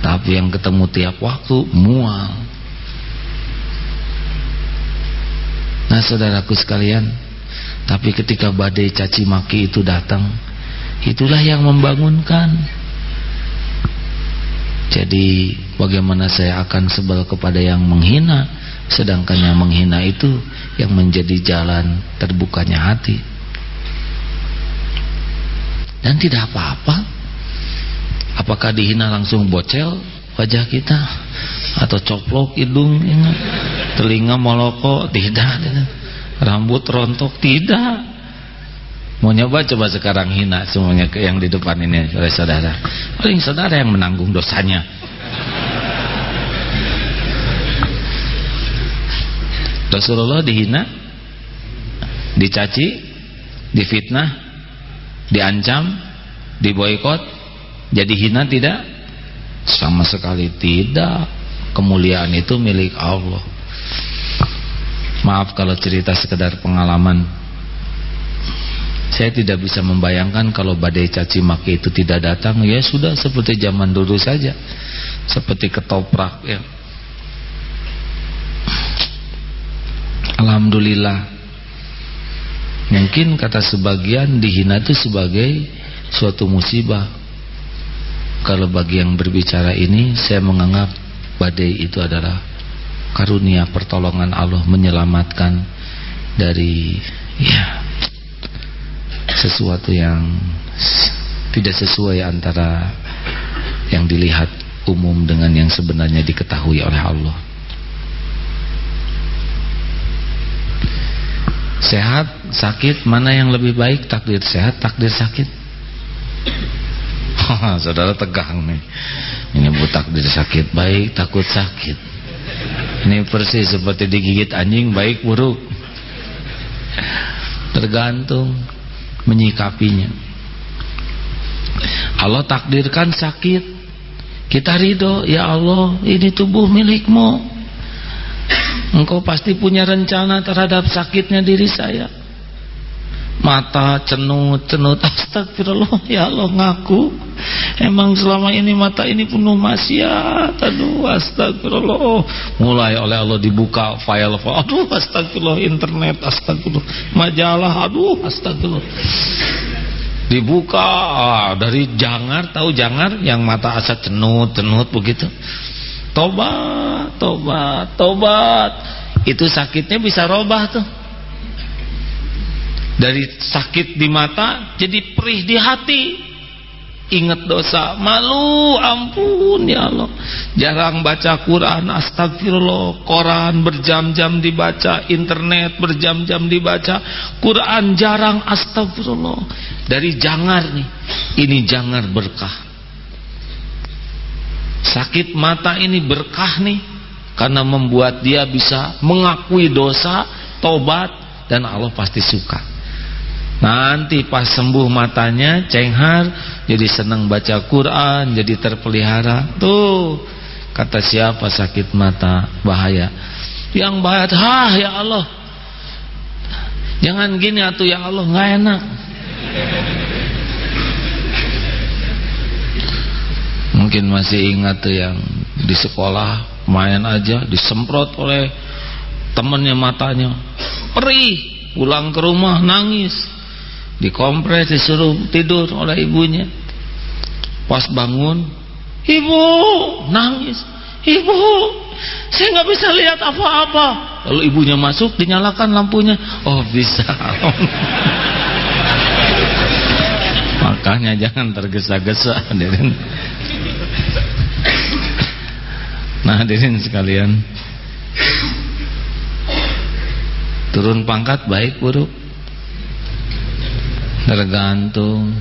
Tapi yang ketemu tiap waktu mual. Nah saudaraku sekalian tapi ketika badai caci maki itu datang, itulah yang membangunkan. Jadi bagaimana saya akan sebel kepada yang menghina, sedangkan yang menghina itu yang menjadi jalan terbukanya hati. Dan tidak apa-apa. Apakah dihina langsung bocel wajah kita atau coplok hidung, telinga moloko, tidak, tidak rambut rontok? Tidak. Mau nyoba? Coba sekarang hina semuanya ke yang di depan ini oleh saudara paling saudara yang menanggung dosanya. Rasulullah dihina dicaci difitnah diancam diboykot jadi hina tidak? Sama sekali tidak. Kemuliaan itu milik Allah Maaf kalau cerita sekedar pengalaman. Saya tidak bisa membayangkan Kalau badai caci maki itu tidak datang. Ya sudah seperti zaman dulu saja. Seperti ketoprak ya. Alhamdulillah. Mungkin kata sebagian Dihina itu sebagai Suatu musibah. Kalau bagi yang berbicara ini Saya menganggap badai itu adalah karunia pertolongan Allah menyelamatkan dari ya sesuatu yang tidak sesuai antara yang dilihat umum dengan yang sebenarnya diketahui oleh Allah. Sehat, sakit, mana yang lebih baik? Takdir sehat, takdir sakit. Saudara tegang nih. Ini bu takdir sakit baik, takut sakit. Ini persis seperti digigit anjing baik buruk. Tergantung menyikapinya. Allah takdirkan sakit. Kita ridho, ya Allah, ini tubuh milikmu. Engkau pasti punya rencana terhadap sakitnya diri saya mata cenut cenut. Astagfirullah ya Allah ngaku. Emang selama ini mata ini penuh maksiat. Aduh astagfirullah. Mulai oleh Allah dibuka file. File aduh astagfirullah internet astagfirullah. Majalah aduh astagfirullah. Dibuka. Ah, dari jangar tahu jangar? Yang mata asa cenut cenut begitu. Tobat tobat tobat. Itu sakitnya bisa robah tuh dari sakit di mata jadi perih di hati. Ingat dosa. Malu ampun ya Allah. Jarang baca Quran astagfirullah. Koran berjam-jam dibaca internet berjam-jam dibaca. Quran jarang astagfirullah. Dari jangar nih ini jangar berkah. Sakit mata ini berkah nih karena membuat dia bisa mengakui dosa tobat dan Allah pasti suka Nanti pas sembuh matanya cenghar jadi senang baca Quran, jadi terpelihara. Tuh kata siapa sakit mata bahaya. Yang bahaya, "Hah ya Allah. Jangan gini atuh ya Allah, nggak enak." Mungkin masih ingat tuh yang di sekolah main aja disemprot oleh temennya matanya. Perih, pulang ke rumah nangis dikompres disuruh tidur oleh ibunya. Pas bangun ibu nangis. Ibu saya nggak bisa lihat apa-apa. Lalu ibunya masuk dinyalakan lampunya. Oh bisa. Makanya jangan tergesa-gesa hadirin. Nah hadirin sekalian. Turun pangkat baik buruk tergantung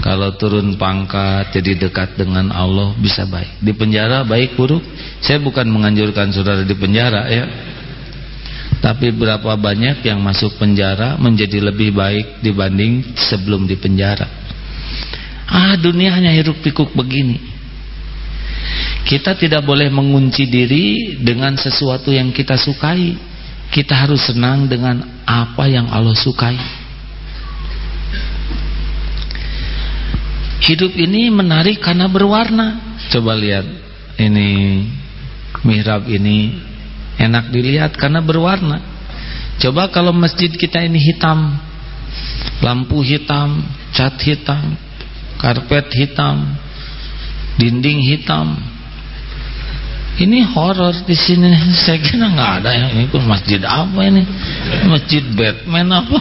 kalau turun pangkat jadi dekat dengan Allah bisa baik di penjara baik buruk saya bukan menganjurkan saudara di penjara ya Tapi berapa banyak yang masuk penjara menjadi lebih baik dibanding sebelum di penjara. Ah, dunia hanya hiruk pikuk begini. Kita tidak boleh mengunci diri dengan sesuatu yang kita sukai. Kita harus senang dengan apa yang Allah sukai. Hidup ini menarik karena berwarna. Coba lihat ini mihrab ini enak dilihat karena berwarna. Coba kalau masjid kita ini hitam, lampu hitam, cat hitam, karpet hitam, dinding hitam. Ini horor di sini. Saya kira nggak ada yang pun masjid apa ini? Masjid Batman apa?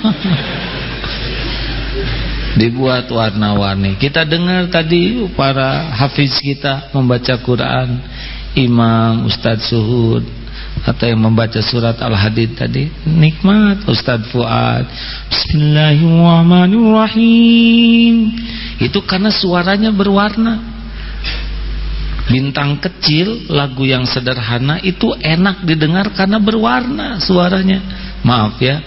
Dibuat warna-warni. Kita dengar tadi para hafiz kita membaca Quran, imam, ustadz suhud atau yang membaca surat Al-Hadid tadi, nikmat Ustadz Fuad. Bismillahirrahmanirrahim. Itu karena suaranya berwarna. Bintang kecil, lagu yang sederhana itu enak didengar karena berwarna suaranya. Maaf ya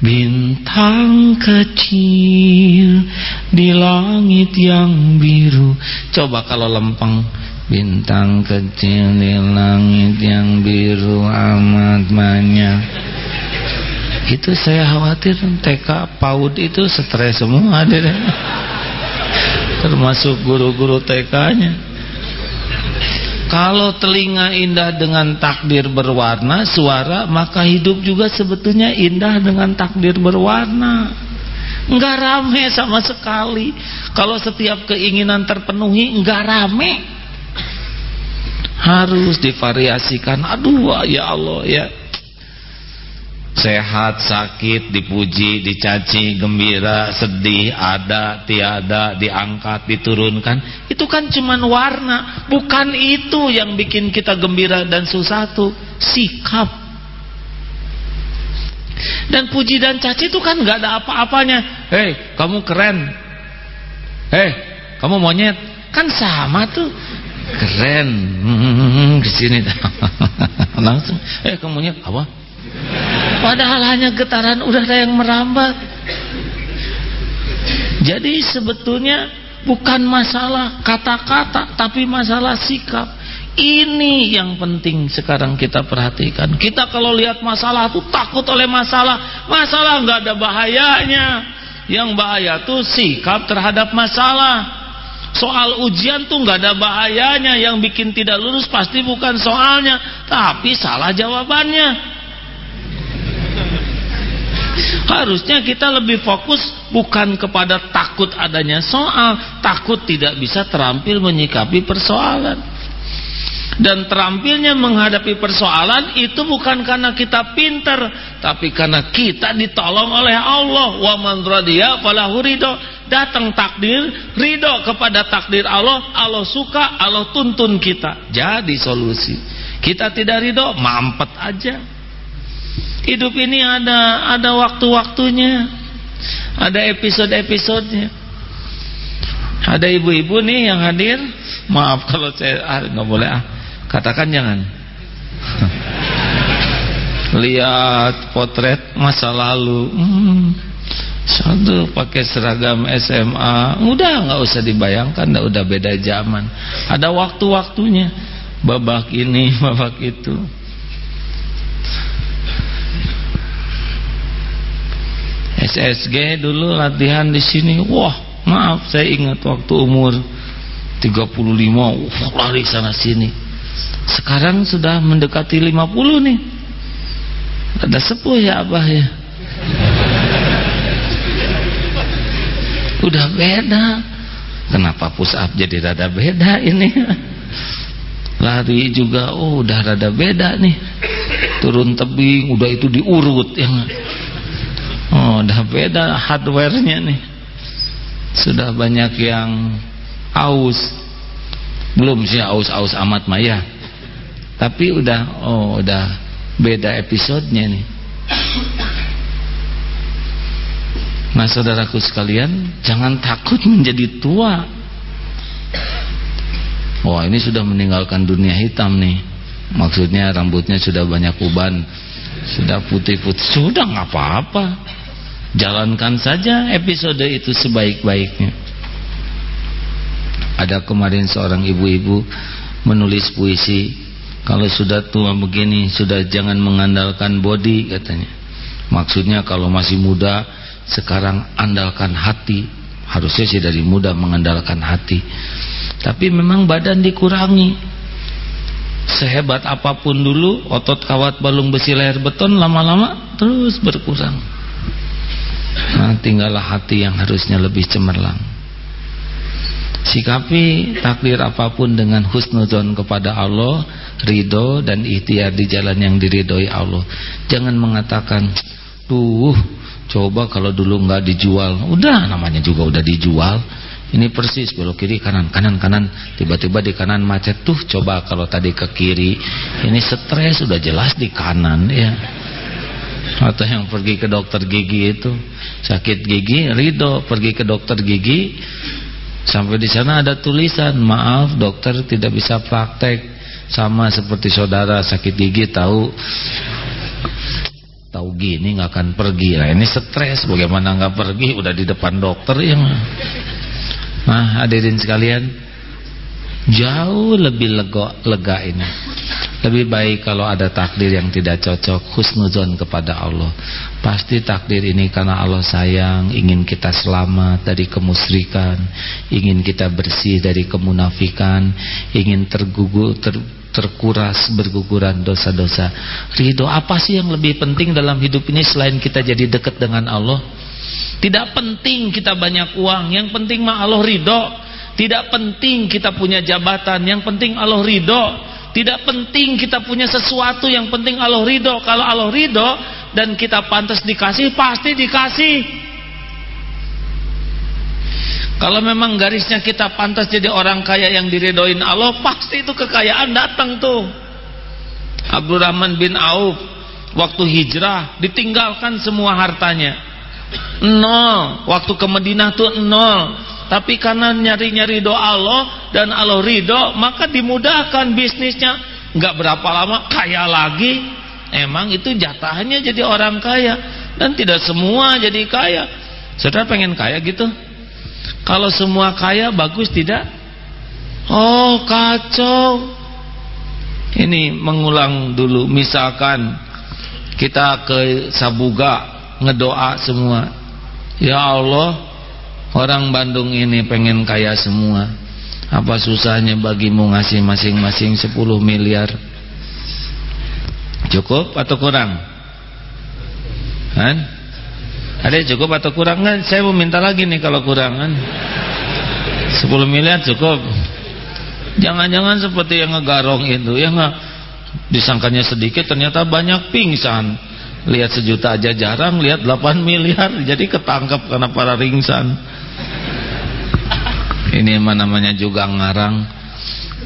Bintang kecil di langit yang biru. Coba kalau lempeng. Bintang kecil di langit yang biru amat banyak. Itu saya khawatir TK PAUD itu stres semua deh. Termasuk guru-guru TK-nya kalau telinga indah dengan takdir berwarna, suara, maka hidup juga sebetulnya indah dengan takdir berwarna. Enggak rame sama sekali. Kalau setiap keinginan terpenuhi, enggak rame. Harus divariasikan. Aduh, ya Allah, ya sehat, sakit, dipuji, dicaci, gembira, sedih, ada, tiada, diangkat, diturunkan. Itu kan cuma warna, bukan itu yang bikin kita gembira dan susah tuh, sikap. Dan puji dan caci itu kan nggak ada apa-apanya. Hei, kamu keren. Hei, kamu monyet. Kan sama tuh. Keren. Hmm, di sini. Langsung. Eh, kamu monyet apa? Padahal hanya getaran udara yang merambat. Jadi sebetulnya bukan masalah kata-kata, tapi masalah sikap. Ini yang penting sekarang kita perhatikan. Kita kalau lihat masalah itu takut oleh masalah. Masalah nggak ada bahayanya. Yang bahaya tuh sikap terhadap masalah. Soal ujian tuh nggak ada bahayanya. Yang bikin tidak lulus pasti bukan soalnya, tapi salah jawabannya. Harusnya kita lebih fokus bukan kepada takut adanya soal, takut tidak bisa terampil menyikapi persoalan. Dan terampilnya menghadapi persoalan itu bukan karena kita pinter, tapi karena kita ditolong oleh Allah. Wa man radiya falahu ridho. Datang takdir, ridho kepada takdir Allah, Allah suka, Allah tuntun kita. Jadi solusi. Kita tidak ridho, mampet aja. Hidup ini ada ada waktu-waktunya. Ada episode-episodenya. Ada ibu-ibu nih yang hadir. Maaf kalau saya ah, nggak boleh ah. Katakan jangan. Lihat potret masa lalu. Hmm. Satu pakai seragam SMA, udah nggak usah dibayangkan, udah beda zaman. Ada waktu-waktunya, babak ini, babak itu. SSG dulu latihan di sini. Wah, maaf saya ingat waktu umur 35, uh, lari sana sini. Sekarang sudah mendekati 50 nih. Ada sepuh ya Abah ya. Udah beda. Kenapa push up jadi rada beda ini? Lari juga oh udah rada beda nih. Turun tebing udah itu diurut yang udah beda hardware-nya nih. Sudah banyak yang aus. Belum sih aus-aus amat maya. Tapi udah oh udah beda episodenya nih. Nah saudaraku sekalian Jangan takut menjadi tua Wah ini sudah meninggalkan dunia hitam nih Maksudnya rambutnya sudah banyak uban sudah putih-putih sudah nggak apa-apa jalankan saja episode itu sebaik-baiknya. Ada kemarin seorang ibu-ibu menulis puisi kalau sudah tua begini sudah jangan mengandalkan body katanya. Maksudnya kalau masih muda sekarang andalkan hati. Harusnya sih dari muda mengandalkan hati. Tapi memang badan dikurangi. Sehebat apa pun dulu otot kawat balung besi leher beton lama-lama terus berkurang nah tinggallah hati yang harusnya lebih cemerlang Sikapi takdir apa pun dengan husnuzon kepada Allah, ridho dan ikhtiar di jalan yang diridhoi Allah. Jangan mengatakan, "Tuh, coba kalau dulu nggak dijual." Udah namanya juga udah dijual. Ini persis belok kiri kanan kanan kanan tiba-tiba di kanan macet tuh coba kalau tadi ke kiri ini stres sudah jelas di kanan ya atau yang pergi ke dokter gigi itu sakit gigi ridho pergi ke dokter gigi Sampai di sana ada tulisan, maaf dokter tidak bisa praktek. Sama seperti saudara sakit gigi tahu tahu gini nggak akan pergi. Nah ini stres, bagaimana nggak pergi? Udah di depan dokter ya. Nah hadirin sekalian, jauh lebih lega, lega ini lebih baik kalau ada takdir yang tidak cocok husnuzon kepada Allah. Pasti takdir ini karena Allah sayang ingin kita selamat dari kemusrikan ingin kita bersih dari kemunafikan ingin tergugur ter, terkuras berguguran dosa-dosa. Ridho apa sih yang lebih penting dalam hidup ini selain kita jadi dekat dengan Allah? Tidak penting kita banyak uang yang penting mah Allah ridho. Tidak penting kita punya jabatan yang penting Allah ridho tidak penting kita punya sesuatu yang penting Allah ridho. Kalau Allah ridho dan kita pantas dikasih, pasti dikasih. Kalau memang garisnya kita pantas jadi orang kaya yang diridoin Allah, pasti itu kekayaan datang tuh. Abdurrahman bin Auf waktu hijrah ditinggalkan semua hartanya. Nol. Waktu ke Madinah tuh nol tapi karena nyari-nyari doa Allah dan Allah ridho, maka dimudahkan bisnisnya. Enggak berapa lama kaya lagi. Emang itu jatahnya jadi orang kaya dan tidak semua jadi kaya. Saudara pengen kaya gitu? Kalau semua kaya bagus tidak? Oh, kacau. Ini mengulang dulu misalkan kita ke Sabuga ngedoa semua. Ya Allah, Orang Bandung ini pengen kaya semua. Apa susahnya bagimu ngasih masing-masing 10 miliar? Cukup atau kurang? Kan? Ada cukup atau kurang? Kan? Saya mau minta lagi nih kalau kurang kan? 10 miliar cukup. Jangan-jangan seperti yang ngegarong itu. Ya nggak? Disangkanya sedikit ternyata banyak pingsan. Lihat sejuta aja jarang Lihat 8 miliar. Jadi ketangkap karena para ringsan ini mana namanya juga ngarang.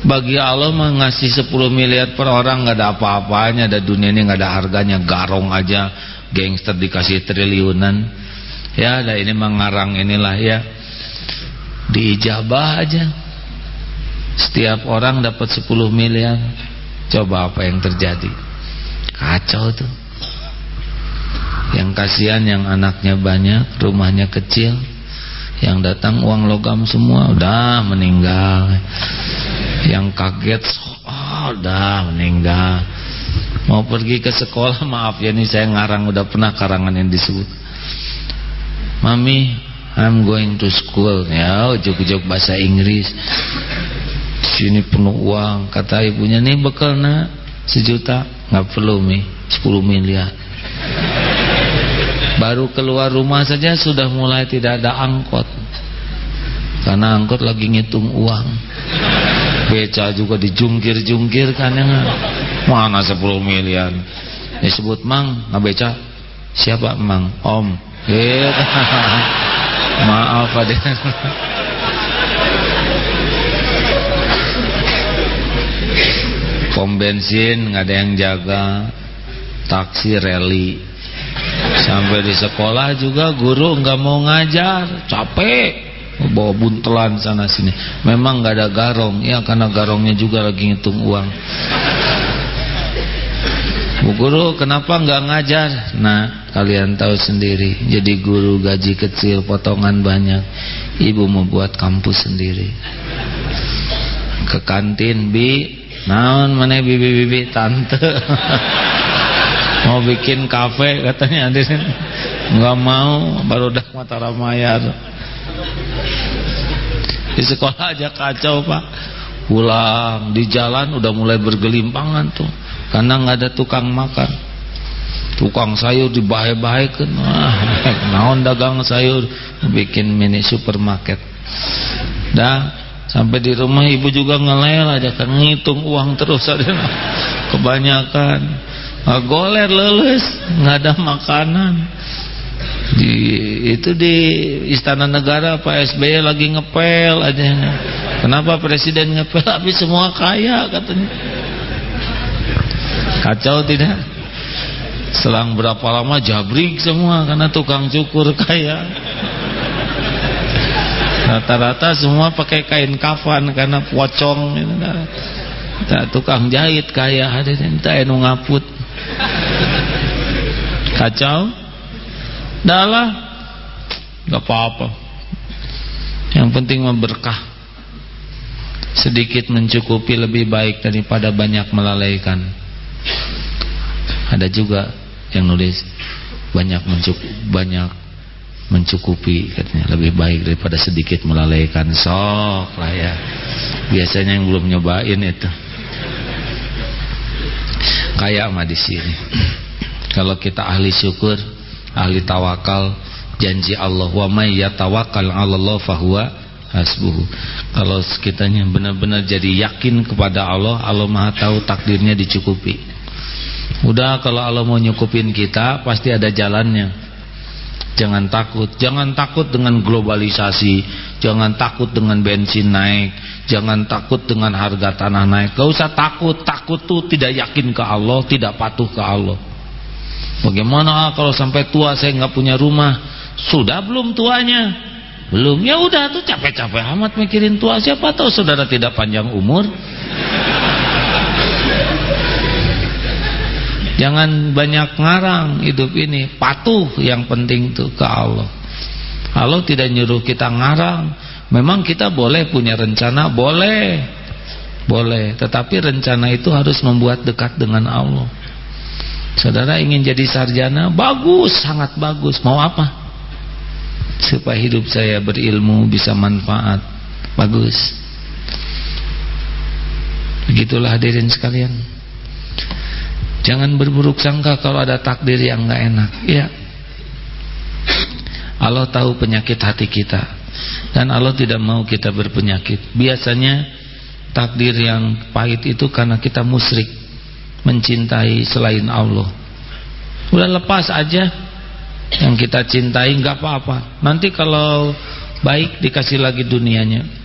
Bagi Allah mengasih 10 miliar per orang nggak ada apa-apanya. Ada dunia ini nggak ada harganya garong aja. Gangster dikasih triliunan. Ya ada ini mengarang inilah ya. Diijabah aja. Setiap orang dapat 10 miliar. Coba apa yang terjadi? Kacau tuh. Yang kasihan yang anaknya banyak rumahnya kecil yang datang uang logam semua udah meninggal. Yang kaget oh, udah meninggal. Mau pergi ke sekolah maaf ya nih saya ngarang udah pernah karangan yang disebut. Mami I'm going to school. Ya ujuk-ujuk bahasa Inggris. Sini penuh uang. Kata ibunya nih bekal nak sejuta. Nggak perlu mi. 10 miliar baru keluar rumah saja sudah mulai tidak ada angkot. Karena angkot lagi ngitung uang. Beca juga dijungkir-jungkir kan ya. Mana 10 miliar? Disebut mang nggak beca? Siapa mang? Om. Gitu maaf ada pom bensin nggak ada yang jaga. Taksi rally sampai di sekolah juga guru nggak mau ngajar. Capek. Bawa buntelan sana sini. Memang nggak ada garong. Ya karena garongnya juga lagi ngitung uang. Bu guru kenapa nggak ngajar? Nah kalian tahu sendiri. Jadi guru gaji kecil potongan banyak. Ibu mau buat kampus sendiri. Ke kantin Bi. Naon mana bibi-bibi tante Mau bikin kafe katanya Nggak mau baru dah mata ramayar Di sekolah aja kacau pak. Pulang di jalan udah mulai bergelimpangan tuh Karena nggak ada tukang makan. Tukang sayur dibahai-bahaikan Wah, naon dagang sayur? Bikin mini supermarket. Dah Sampai di rumah ibu juga ngelel aja kan ngitung uang terus ada kebanyakan. Nah, goler leles, nggak ada makanan. Di itu di Istana Negara Pak SBY lagi ngepel aja. Kenapa presiden ngepel? Tapi semua kaya katanya. Kacau tidak? Selang berapa lama jabrik semua karena tukang cukur kaya. Rata-rata semua pakai kain kafan karena pocong gitu. Tak tukang jahit kaya enu ngaput. Kacau. Dalah gak apa-apa. Yang penting memberkah. Sedikit mencukupi lebih baik daripada banyak melalaikan. Ada juga yang nulis banyak mencukup banyak mencukupi katanya lebih baik daripada sedikit melalaikan sok lah ya biasanya yang belum nyobain itu kayak mah di sini. Kalau kita ahli syukur ahli tawakal janji Allah wa may yatawakkal Allah fahuwa hasbuhu. Kalau kitanya benar-benar jadi yakin kepada Allah Allah Maha tahu takdirnya dicukupi. Udah kalau Allah mau nyukupin kita pasti ada jalannya. Jangan takut, jangan takut dengan globalisasi, jangan takut dengan bensin naik, jangan takut dengan harga tanah naik. Gak usah takut, takut tuh tidak yakin ke Allah, tidak patuh ke Allah. Bagaimana kalau sampai tua saya nggak punya rumah? Sudah belum tuanya? Belum. Ya udah tuh capek-capek amat mikirin tua. Siapa tahu saudara tidak panjang umur. Jangan banyak ngarang hidup ini, patuh yang penting tuh ke Allah. Allah tidak nyuruh kita ngarang. Memang kita boleh punya rencana, boleh. Boleh, tetapi rencana itu harus membuat dekat dengan Allah. Saudara ingin jadi sarjana, bagus, sangat bagus. Mau apa? Supaya hidup saya berilmu, bisa manfaat. Bagus. Begitulah hadirin sekalian. Jangan berburuk sangka kalau ada takdir yang nggak enak. Ya. Allah tahu penyakit hati kita dan Allah tidak mau kita berpenyakit. Biasanya takdir yang pahit itu karena kita musyrik, mencintai selain Allah. Udah lepas aja yang kita cintai nggak apa-apa. Nanti kalau baik dikasih lagi dunianya.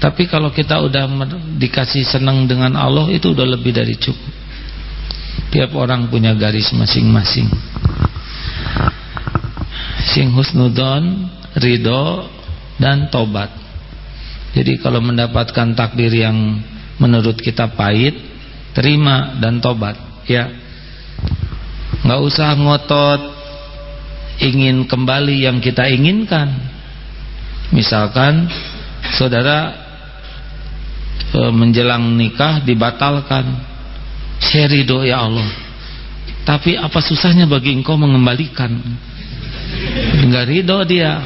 Tapi kalau kita udah dikasih senang dengan Allah itu udah lebih dari cukup. Tiap orang punya garis masing-masing. Sing husnudon, ridho dan tobat. Jadi kalau mendapatkan takdir yang menurut kita pahit, terima dan tobat, ya. Nggak usah ngotot ingin kembali yang kita inginkan. Misalkan saudara e, menjelang nikah dibatalkan saya ridho ya Allah Tapi apa susahnya bagi engkau mengembalikan Enggak ridho dia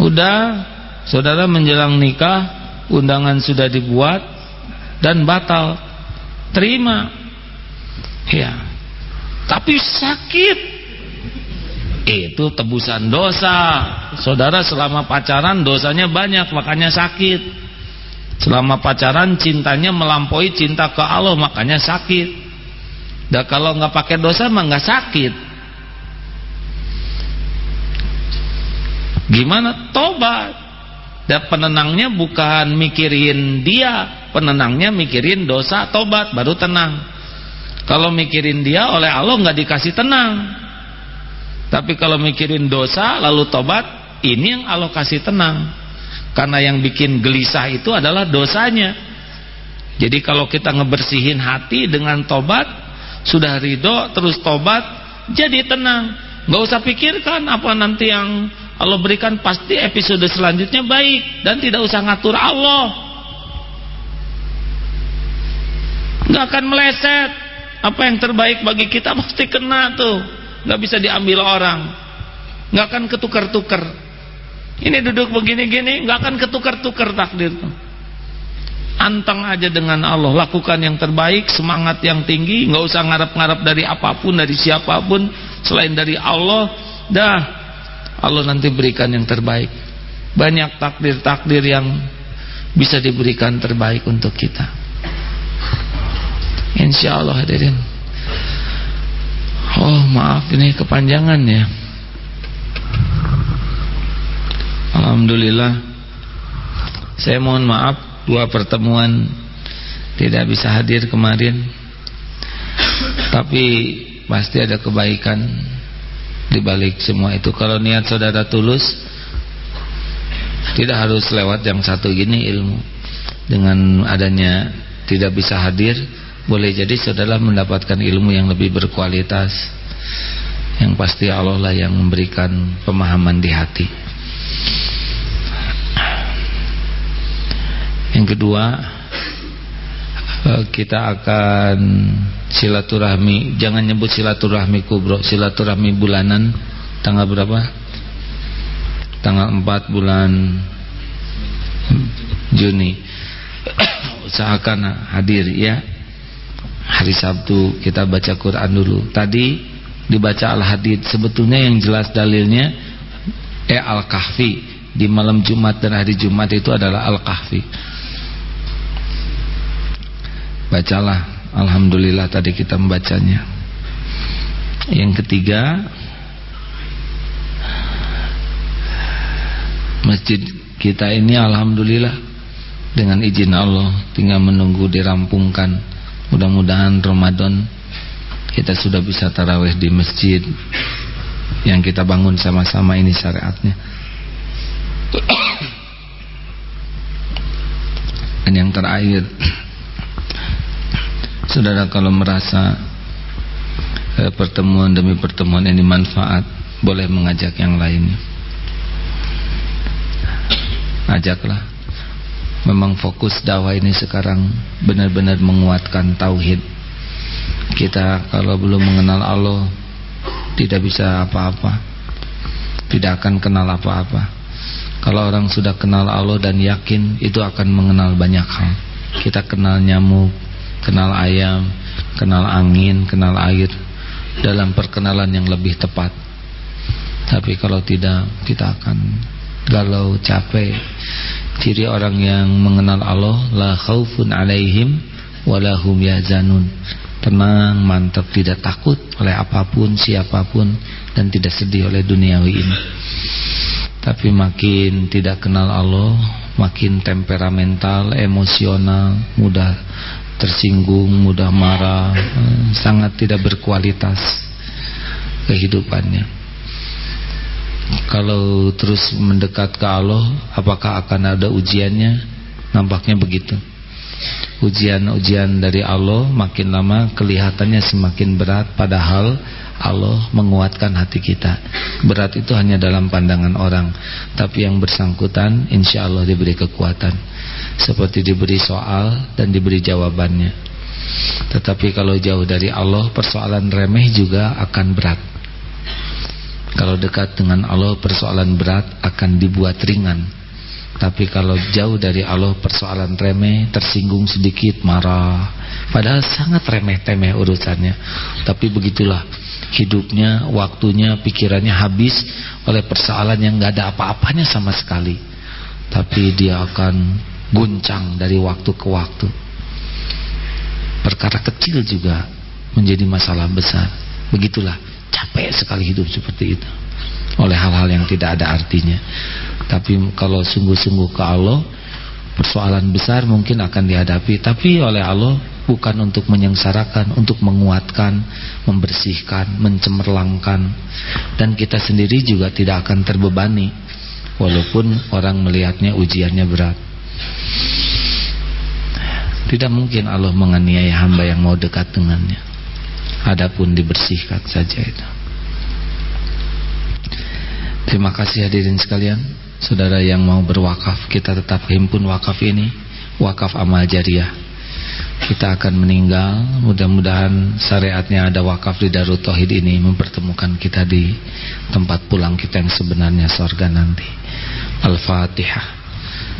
Udah Saudara menjelang nikah Undangan sudah dibuat Dan batal. Terima. Ya. Tapi sakit. Itu tebusan dosa. Saudara selama pacaran dosanya banyak Makanya sakit. Selama pacaran cintanya melampaui cinta ke Allah makanya sakit. Dan kalau nggak pakai dosa mah nggak sakit. Gimana tobat? Dan penenangnya bukan mikirin dia, penenangnya mikirin dosa, tobat baru tenang. Kalau mikirin dia oleh Allah nggak dikasih tenang. Tapi kalau mikirin dosa lalu tobat, ini yang Allah kasih tenang. Karena yang bikin gelisah itu adalah dosanya. Jadi kalau kita ngebersihin hati dengan tobat, sudah ridho terus tobat, jadi tenang. Gak usah pikirkan apa nanti yang Allah berikan pasti episode selanjutnya baik dan tidak usah ngatur Allah. Gak akan meleset. Apa yang terbaik bagi kita pasti kena tuh. Gak bisa diambil orang. Gak akan ketukar-tukar. Ini duduk begini-gini gak akan ketukar-tukar takdir tuh antang aja dengan Allah lakukan yang terbaik semangat yang tinggi nggak usah ngarap-ngarap dari apa pun dari siapa pun selain dari Allah dah Allah nanti berikan yang terbaik. Banyak takdir-takdir yang bisa diberikan terbaik untuk kita. Insya Allah hadirin. Oh maaf ini kepanjangan ya. Alhamdulillah. Saya mohon maaf dua pertemuan tidak bisa hadir kemarin. Tapi pasti ada kebaikan di balik semua itu. Kalau niat saudara tulus tidak harus lewat yang satu gini ilmu. Dengan adanya tidak bisa hadir boleh jadi saudara mendapatkan ilmu yang lebih berkualitas. Yang pasti Allah lah yang memberikan pemahaman di hati. Yang kedua kita akan silaturahmi, jangan nyebut silaturahmi kubro, silaturahmi bulanan tanggal berapa? Tanggal 4 bulan Juni. Usahakan hadir ya. Hari Sabtu kita baca Quran dulu. Tadi dibaca Al-Hadid. Sebetulnya yang jelas dalilnya eh Al-Kahfi di malam Jumat dan hari Jumat itu adalah Al-Kahfi bacalah. Alhamdulillah tadi kita membacanya. Yang ketiga masjid kita ini Alhamdulillah dengan izin Allah tinggal menunggu dirampungkan. Mudah-mudahan Ramadan kita sudah bisa taraweh di masjid yang kita bangun sama-sama ini syariatnya. Dan yang terakhir Saudara kalau merasa eh, pertemuan demi pertemuan ini manfaat, boleh mengajak yang lainnya. Ajaklah. Memang fokus dakwah ini sekarang benar-benar menguatkan tauhid. Kita kalau belum mengenal Allah tidak bisa apa-apa. Tidak akan kenal apa-apa. Kalau orang sudah kenal Allah dan yakin itu akan mengenal banyak hal. Kita kenal nyamuk, kenal ayam, kenal angin, kenal air dalam perkenalan yang lebih tepat. Tapi kalau tidak kita akan galau, capek. Ciri orang yang mengenal Allah la khaufun alaihim walahum yahzanun. Tenang, mantap, tidak takut oleh apa pun, siapa pun dan tidak sedih oleh duniawi ini. Tapi makin tidak kenal Allah, makin temperamental, emosional, mudah tersinggung, mudah marah, eh, sangat tidak berkualitas kehidupannya. Kalau terus mendekat ke Allah, apakah akan ada ujiannya? Nampaknya begitu. Ujian-ujian dari Allah makin lama kelihatannya semakin berat padahal Allah menguatkan hati kita. Berat itu hanya dalam pandangan orang, tapi yang bersangkutan insya Allah diberi kekuatan seperti diberi soal dan diberi jawabannya. Tetapi kalau jauh dari Allah, persoalan remeh juga akan berat. Kalau dekat dengan Allah, persoalan berat akan dibuat ringan. Tapi kalau jauh dari Allah, persoalan remeh, tersinggung sedikit, marah. Padahal sangat remeh-temeh urusannya. Tapi begitulah hidupnya, waktunya, pikirannya habis oleh persoalan yang gak ada apa-apanya sama sekali. Tapi dia akan guncang dari waktu ke waktu. Perkara kecil juga menjadi masalah besar. Begitulah capek sekali hidup seperti itu. Oleh hal-hal yang tidak ada artinya. Tapi kalau sungguh-sungguh ke Allah, persoalan besar mungkin akan dihadapi. Tapi oleh Allah bukan untuk menyengsarakan, untuk menguatkan, membersihkan, mencemerlangkan. Dan kita sendiri juga tidak akan terbebani. Walaupun orang melihatnya ujiannya berat. Tidak mungkin Allah menganiaya hamba yang mau dekat dengannya. Adapun dibersihkan saja itu. Terima kasih hadirin sekalian. Saudara yang mau berwakaf, kita tetap himpun wakaf ini, wakaf amal jariah. Kita akan meninggal, mudah-mudahan syariatnya ada wakaf di Darut Tauhid ini mempertemukan kita di tempat pulang kita yang sebenarnya surga nanti. Al-Fatihah.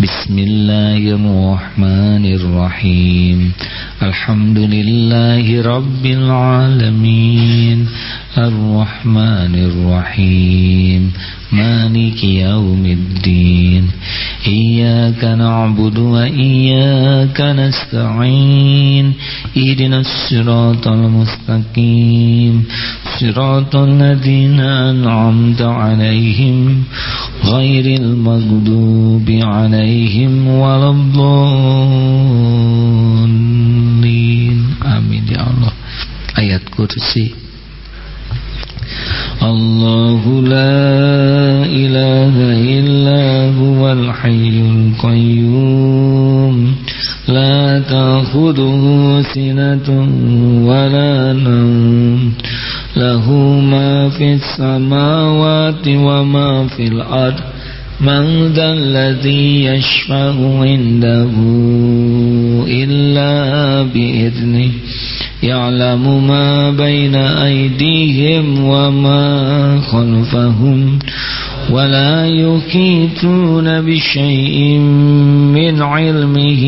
بسم الله الرحمن الرحيم. الحمد لله رب العالمين. الرحمن الرحيم. مالك يوم الدين. إياك نعبد وإياك نستعين. إهدنا الصراط المستقيم. صراط الذين أنعمت عليهم غير المغضوب عليهم ولا الضالين آمين يا الله آيات كرسي الله لا إله إلا هو الحي القيوم لا تأخذه سنة ولا نوم له ما في السماوات وما في الأرض من ذا الذي يشفع عنده إلا بإذنه يعلم ما بين أيديهم وما خلفهم ولا يكيتون بشيء من علمه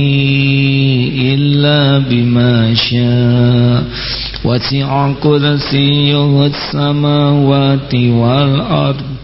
إلا بما شاء. وسع كرسيه السماوات والأرض.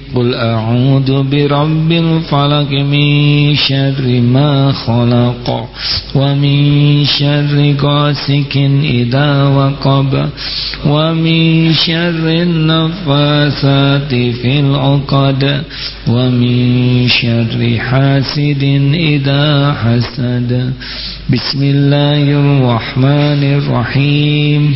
قل أعوذ برب الفلق من شر ما خلق ومن شر قاسك إذا وقب ومن شر النفاثات في العقد ومن شر حاسد إذا حسد بسم الله الرحمن الرحيم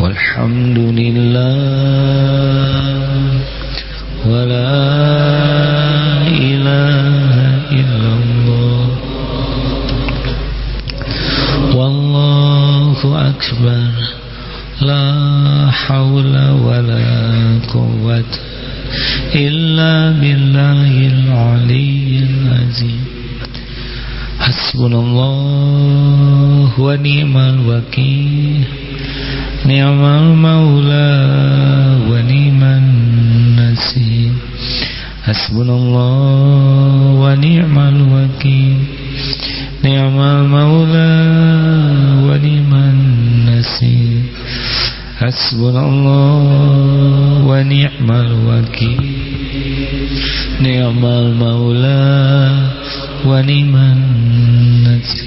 والحمد لله ولا إله إلا الله. والله أكبر. لا حول ولا قوة إلا بالله العلي العظيم. حسبنا الله ونعم الوكيل. نعم المولى ونعم النصير حسبنا الله ونعم الوكيل نعم المولى ونعم النصير حسبنا الله ونعم الوكيل نعم المولى ونعم النصير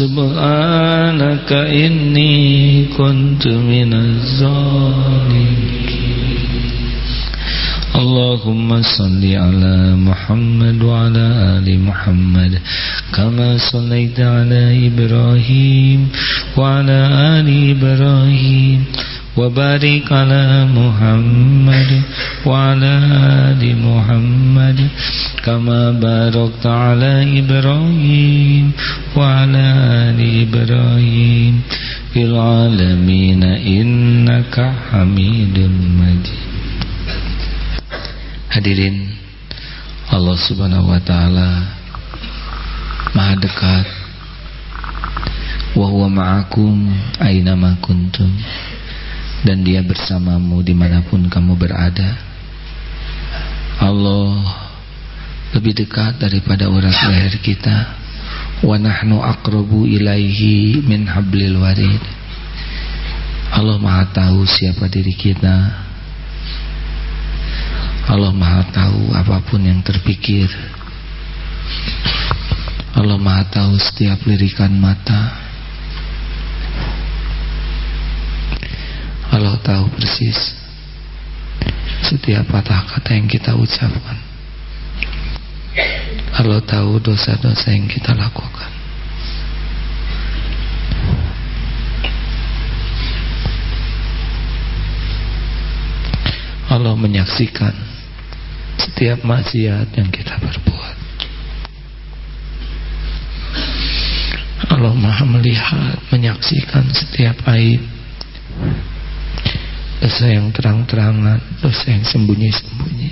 سبحانك إني كنت من الظالمين اللهم صل على محمد وعلى آل محمد كما صليت على إبراهيم وعلى آل إبراهيم وبارك على محمد وعلى آل محمد كما باركت على إبراهيم وعلى آل إبراهيم في العالمين إنك حميد مجيد Hadirin Allah subhanahu wa ta'ala Maha dekat Wa huwa ma'akum Aynama kuntum dan dia bersamamu di mana pun kamu berada. Allah Lebih dekat daripada urat leher kita. Wa nahnu aqrabu ilaihi min hablil warid. Allah maha tahu siapa diri kita. Allah maha tahu apa pun yang terpikir. Allah maha tahu setiap lirikan mata Allah tahu persis setiap patah kata yang kita ucapkan. Allah tahu dosa-dosa yang kita lakukan. Allah menyaksikan setiap maksiat yang kita perbuat. Allah Maha melihat, menyaksikan setiap aib, dosa yang terang-terangan, dosa yang sembunyi-sembunyi.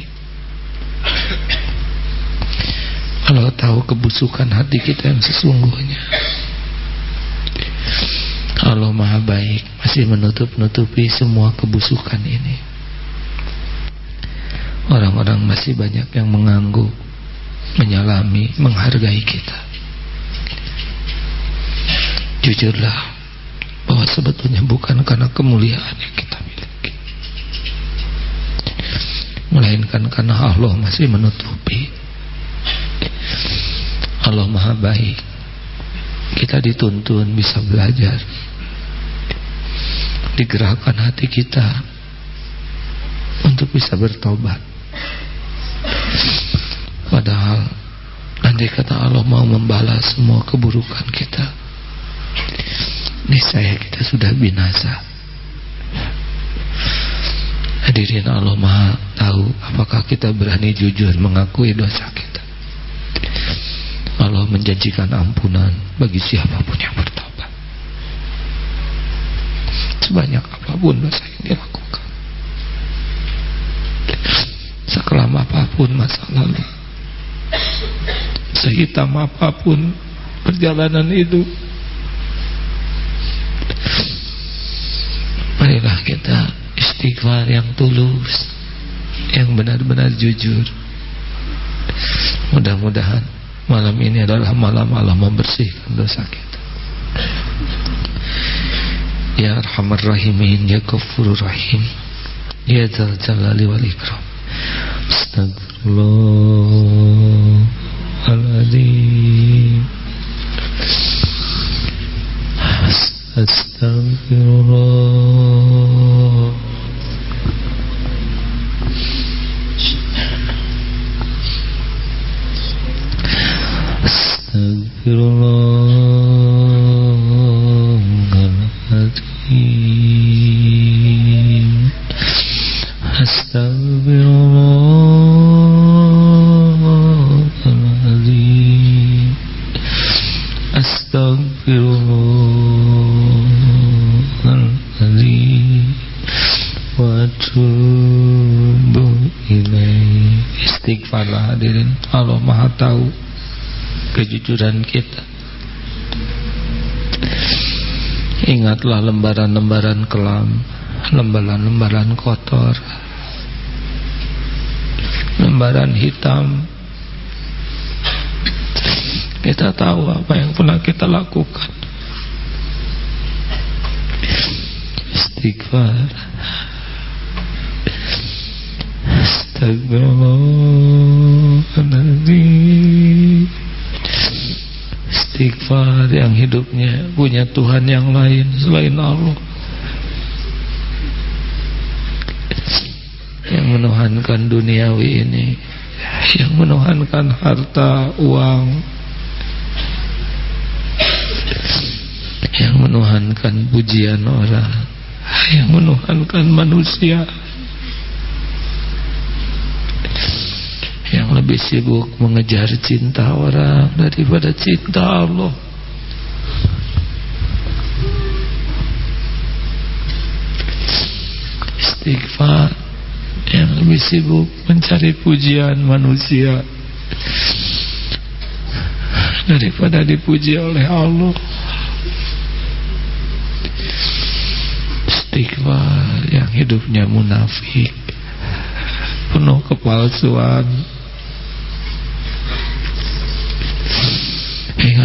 Allah tahu kebusukan hati kita yang sesungguhnya. Allah Maha baik, masih menutup-nutupi semua kebusukan ini. Orang-orang masih banyak yang mengangguk Menyalami, menghargai kita Jujurlah Bahwa sebetulnya bukan karena kemuliaan yang kita miliki Melainkan karena Allah masih menutupi. Allah maha baik. Kita dituntun bisa belajar. Digerakkan hati kita Untuk bisa bertobat. Padahal Andai kata Allah mau membalas semua keburukan kita. Niscaya kita sudah binasa Hadirin Allah maha tahu Apakah kita berani jujur mengakui dosa kita? Allah menjanjikan ampunan Bagi siapa pun yang bertobat. Sebanyak apa pun dosa yang dilakukan. Sekelam apa pun masa lalu. Sehitam apa pun Perjalanan hidup. Marilah kita istighfar yang tulus Yang benar-benar jujur. Mudah-mudahan Malam ini adalah malam Allah membersihkan dosa kita. Ya Arhamar Rahimin Ya Kafurur Rahim Ya Zal Jalali Wal Ikram. Astagfirullahaladzim Astagfirullah Astagfirullahaladzim Astagfirullahaladzim Astagfirullahaladzim Wa tubu ilaih Istighfarlah hadirin. Allah maha tahu Kejujuran kita. Ingatlah lembaran-lembaran kelam Lembaran-lembaran kotor lembaran hitam. Kita tahu apa yang pernah kita lakukan. Istighfar. Astagfirullahaladzim Istighfar yang hidupnya punya Tuhan yang lain selain Allah. Yang menuhankan duniawi ini yang menuhankan harta, uang. Yang menuhankan pujian orang. Yang menuhankan manusia yang lebih sibuk mengejar cinta orang daripada cinta Allah. Istighfar yang lebih sibuk mencari pujian manusia daripada dipuji oleh Allah. Istighfar yang hidupnya munafik penuh kepalsuan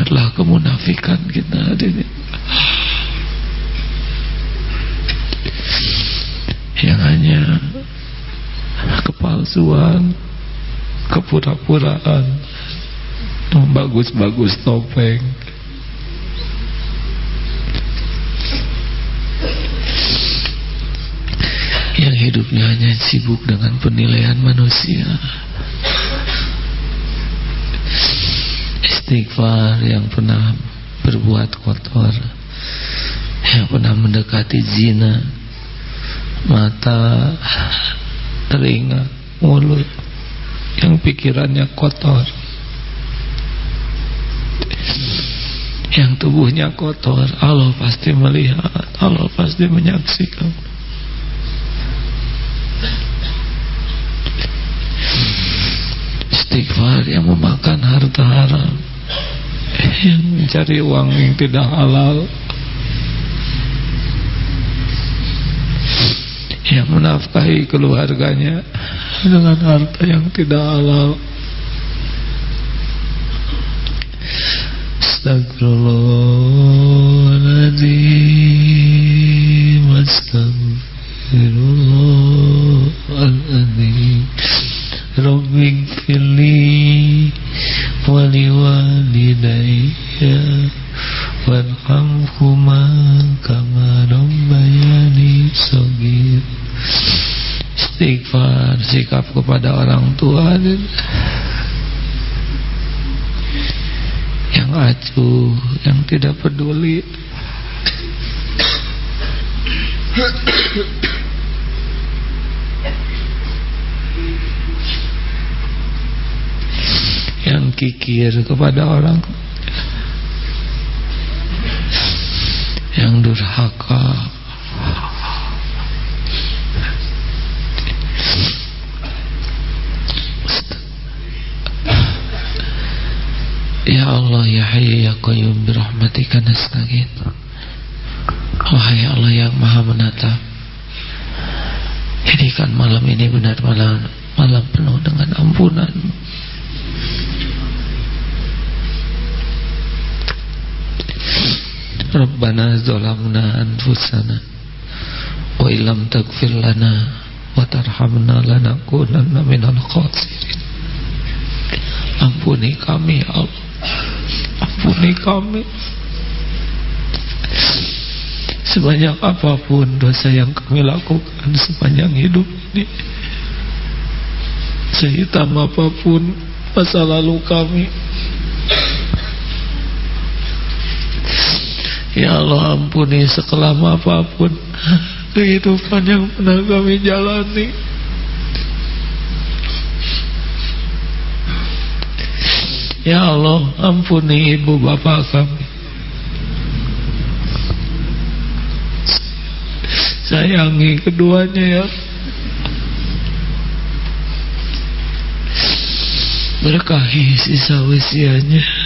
ingatlah kemunafikan kita ini yang hanya kepalsuan kepura-puraan bagus-bagus topeng. Yang hidupnya hanya sibuk dengan penilaian manusia istighfar yang pernah berbuat kotor yang pernah mendekati zina mata, telinga, mulut yang pikirannya kotor yang tubuhnya kotor Allah pasti melihat Allah pasti menyaksikan. Istighfar yang memakan harta haram yang mencari uang yang tidak halal. Yang menafkahi keluarganya dengan harta yang tidak halal. Astagfirullahaladzim Astagfirullahaladzim Rabbi gfirli Wali walidayya Warhamhuma Kama Rabbayani Sogir Istighfar Sikap kepada orang tua Yang acuh Yang tidak peduli Yang kikir kepada orang. Yang durhaka. Ya Allah ya Hayyu ya Qayyum birahmatika nasta'in. Wahai Allah yang Maha menatap Jadikan malam ini benar malam malam penuh dengan ampunan Rabbana zalamna anfusana wa illam taghfir lana wa tarhamna lanakunanna minal khasirin Ampuni kami ya Allah. Ampuni kami. Sebanyak apa pun dosa yang kami lakukan sepanjang hidup ini Sehitam apa pun masa lalu kami Ya Allah ampuni sekelam apa pun kehidupan yang pernah kami jalani. Ya Allah ampuni ibu bapak kami. Sayangi keduanya ya. Berkahi sisa usianya.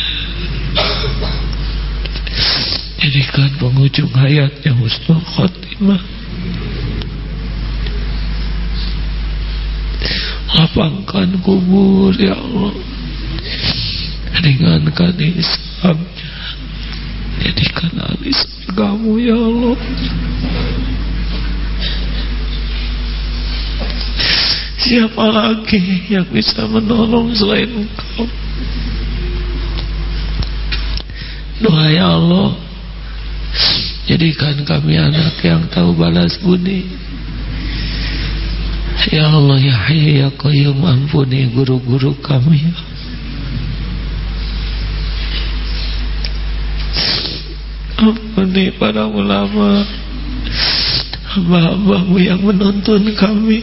Jadikan penghujung hayatnya husnul khotimah. Lapangkan kubur ya Allah. Ringankan Islamnya. Jadikan ahli surgamu ya Allah. Siapa lagi yang bisa menolong selain engkau? Doa ya Allah Jadikan kami anak yang tahu balas budi. Ya Allah ya Hayyu ya Qayyum ampuni guru-guru kami Ampuni para ulama Hamba-hambamu yang menuntun kami.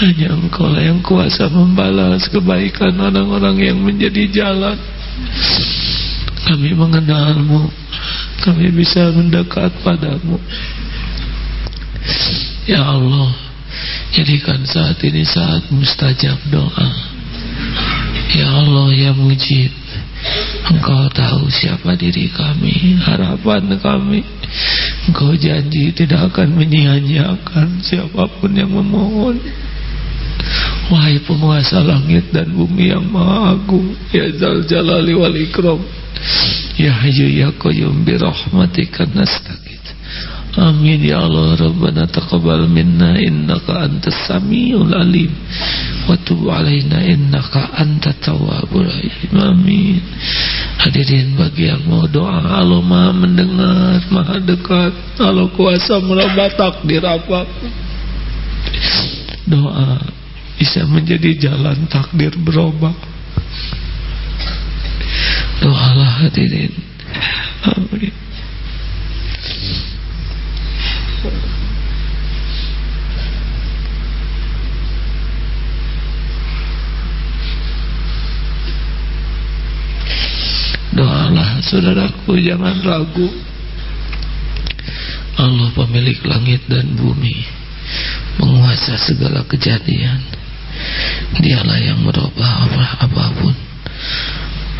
Hanya engkau yang kuasa membalas kebaikan orang-orang yang menjadi jalan Kami mengenalmu. Kami bisa mendekat padamu. Ya Allah Jadikan saat ini saat mustajab doa. Ya Allah ya mujib Engkau tahu siapa diri kami Harapan kami. Engkau janji tidak akan menyia-nyiakan Siapa pun yang memohon. Wahai penguasa langit dan bumi yang maha agung Ya Zal Jalali wal Ikram Ya Hayyu Ya Qayyum Birahmatika nastaqim Amin ya Allah Rabbana taqabbal minna innaka antas samiul alim wa tub alaina innaka antat tawwabur rahim. Amin. Hadirin bagi yang mau doa Allah Maha mendengar, Maha dekat. Allah kuasa merubah takdir apa. Doa bisa menjadi jalan takdir berubah. Doalah hadirin. Amin. Doalah saudaraku jangan ragu Allah pemilik langit dan bumi Menguasa segala kejadian Dialah yang merubah apa apa pun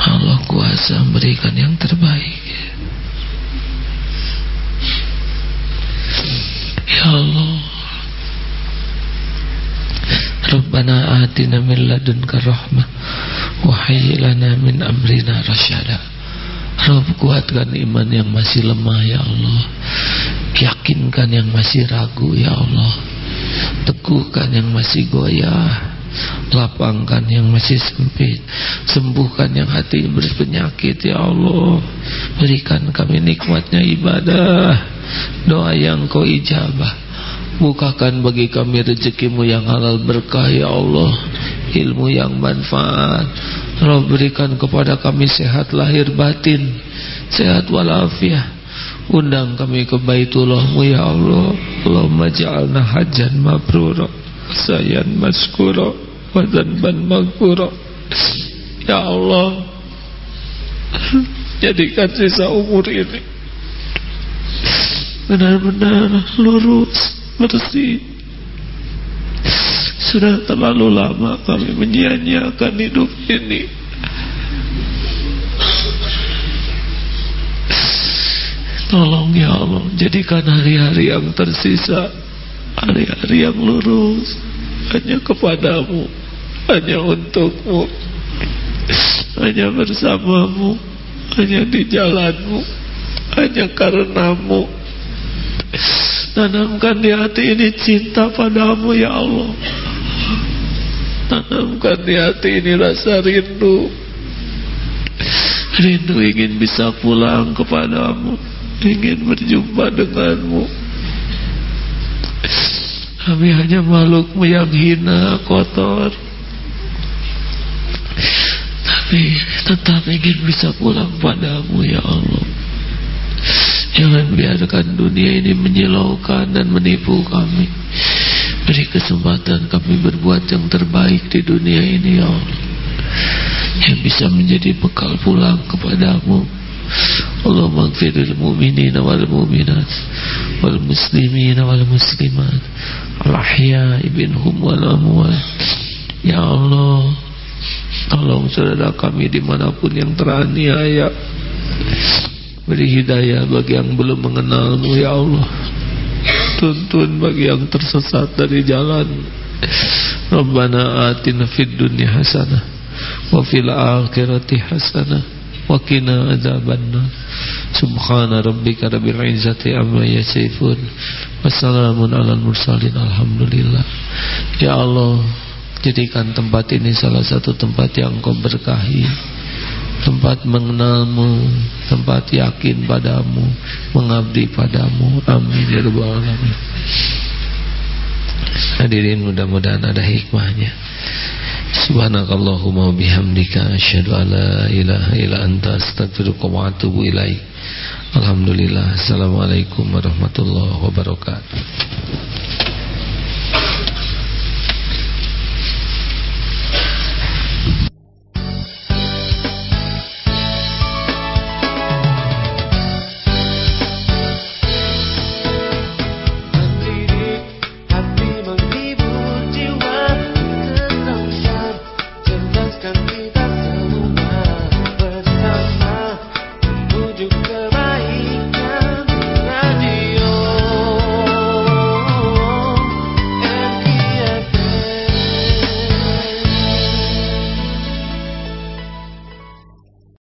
Allah kuasa memberikan yang terbaik. Ya Allah. Rabbana atina min ladunka rahmah wa lana min amrina rasyada Rabb kuatkan iman yang masih lemah ya Allah. Yakinkan yang masih ragu ya Allah. Teguhkan yang masih goyah Lapangkan yang masih sempit. Sembuhkan yang hati berpenyakit ya Allah. Berikan kami nikmatnya ibadah. Doa yang kau ijabah. Bukakan bagi kami rezekimu yang halal berkah ya Allah. Ilmu yang manfaat. Roh berikan kepada kami sehat lahir batin. Sehat walafiat. Undang kami ke baitullahmu ya Allah. Allahumma ja'alna hajan mabrura sayan maskura wa dzanban maghfura. Ya Allah jadikan sisa umur ini benar-benar lurus bersih. Sudah terlalu lama kami menyia-nyiakan hidup ini. Tolong ya Allah Jadikan hari-hari yang tersisa hari-hari yang lurus. Hanya kepadamu hanya untukmu. Hanya bersamamu hanya di jalanmu hanya karenamu. Tanamkan di hati ini cinta padamu ya Allah. Tanamkan di hati ini rasa rindu. Rindu ingin bisa pulang kepadamu ingin berjumpa denganmu kami hanya makhlukmu yang hina, kotor. Tapi tetap ingin bisa pulang padamu ya Allah. Jangan biarkan dunia ini menyilaukan dan menipu kami. Beri kesempatan kami berbuat yang terbaik di dunia ini ya Allah Yang bisa menjadi bekal pulang kepadamu. Allahumma gfiril mu'minin wal mu'minat wal muslimin wal muslimat al ahya ibinhum wal amwat Ya Allah Tolong saudara kami di mana pun yang teraniaya. Beri hidayah bagi yang belum mengenalmu Ya Allah. Tuntun bagi yang tersesat dari jalan. Rabbana atina fid dunya hasanah Wa fil akhirati hasanah Wakina adzabannar Subhana rabbika rabbil izzati amma yasifun Wassalamun ala mursalin Alhamdulillah Ya Allah Jadikan tempat ini salah satu tempat yang kau berkahi. Tempat mengenalmu Tempat yakin padamu Mengabdi padamu. Amin Ya Rabbal Alamin. Hadirin mudah-mudahan ada hikmahnya. Subhanakallahumma bihamdika asyhadu an la ilaha illa anta astaghfiruka wa atubu ilaik. Alhamdulillah. Assalamualaikum warahmatullahi wabarakatuh.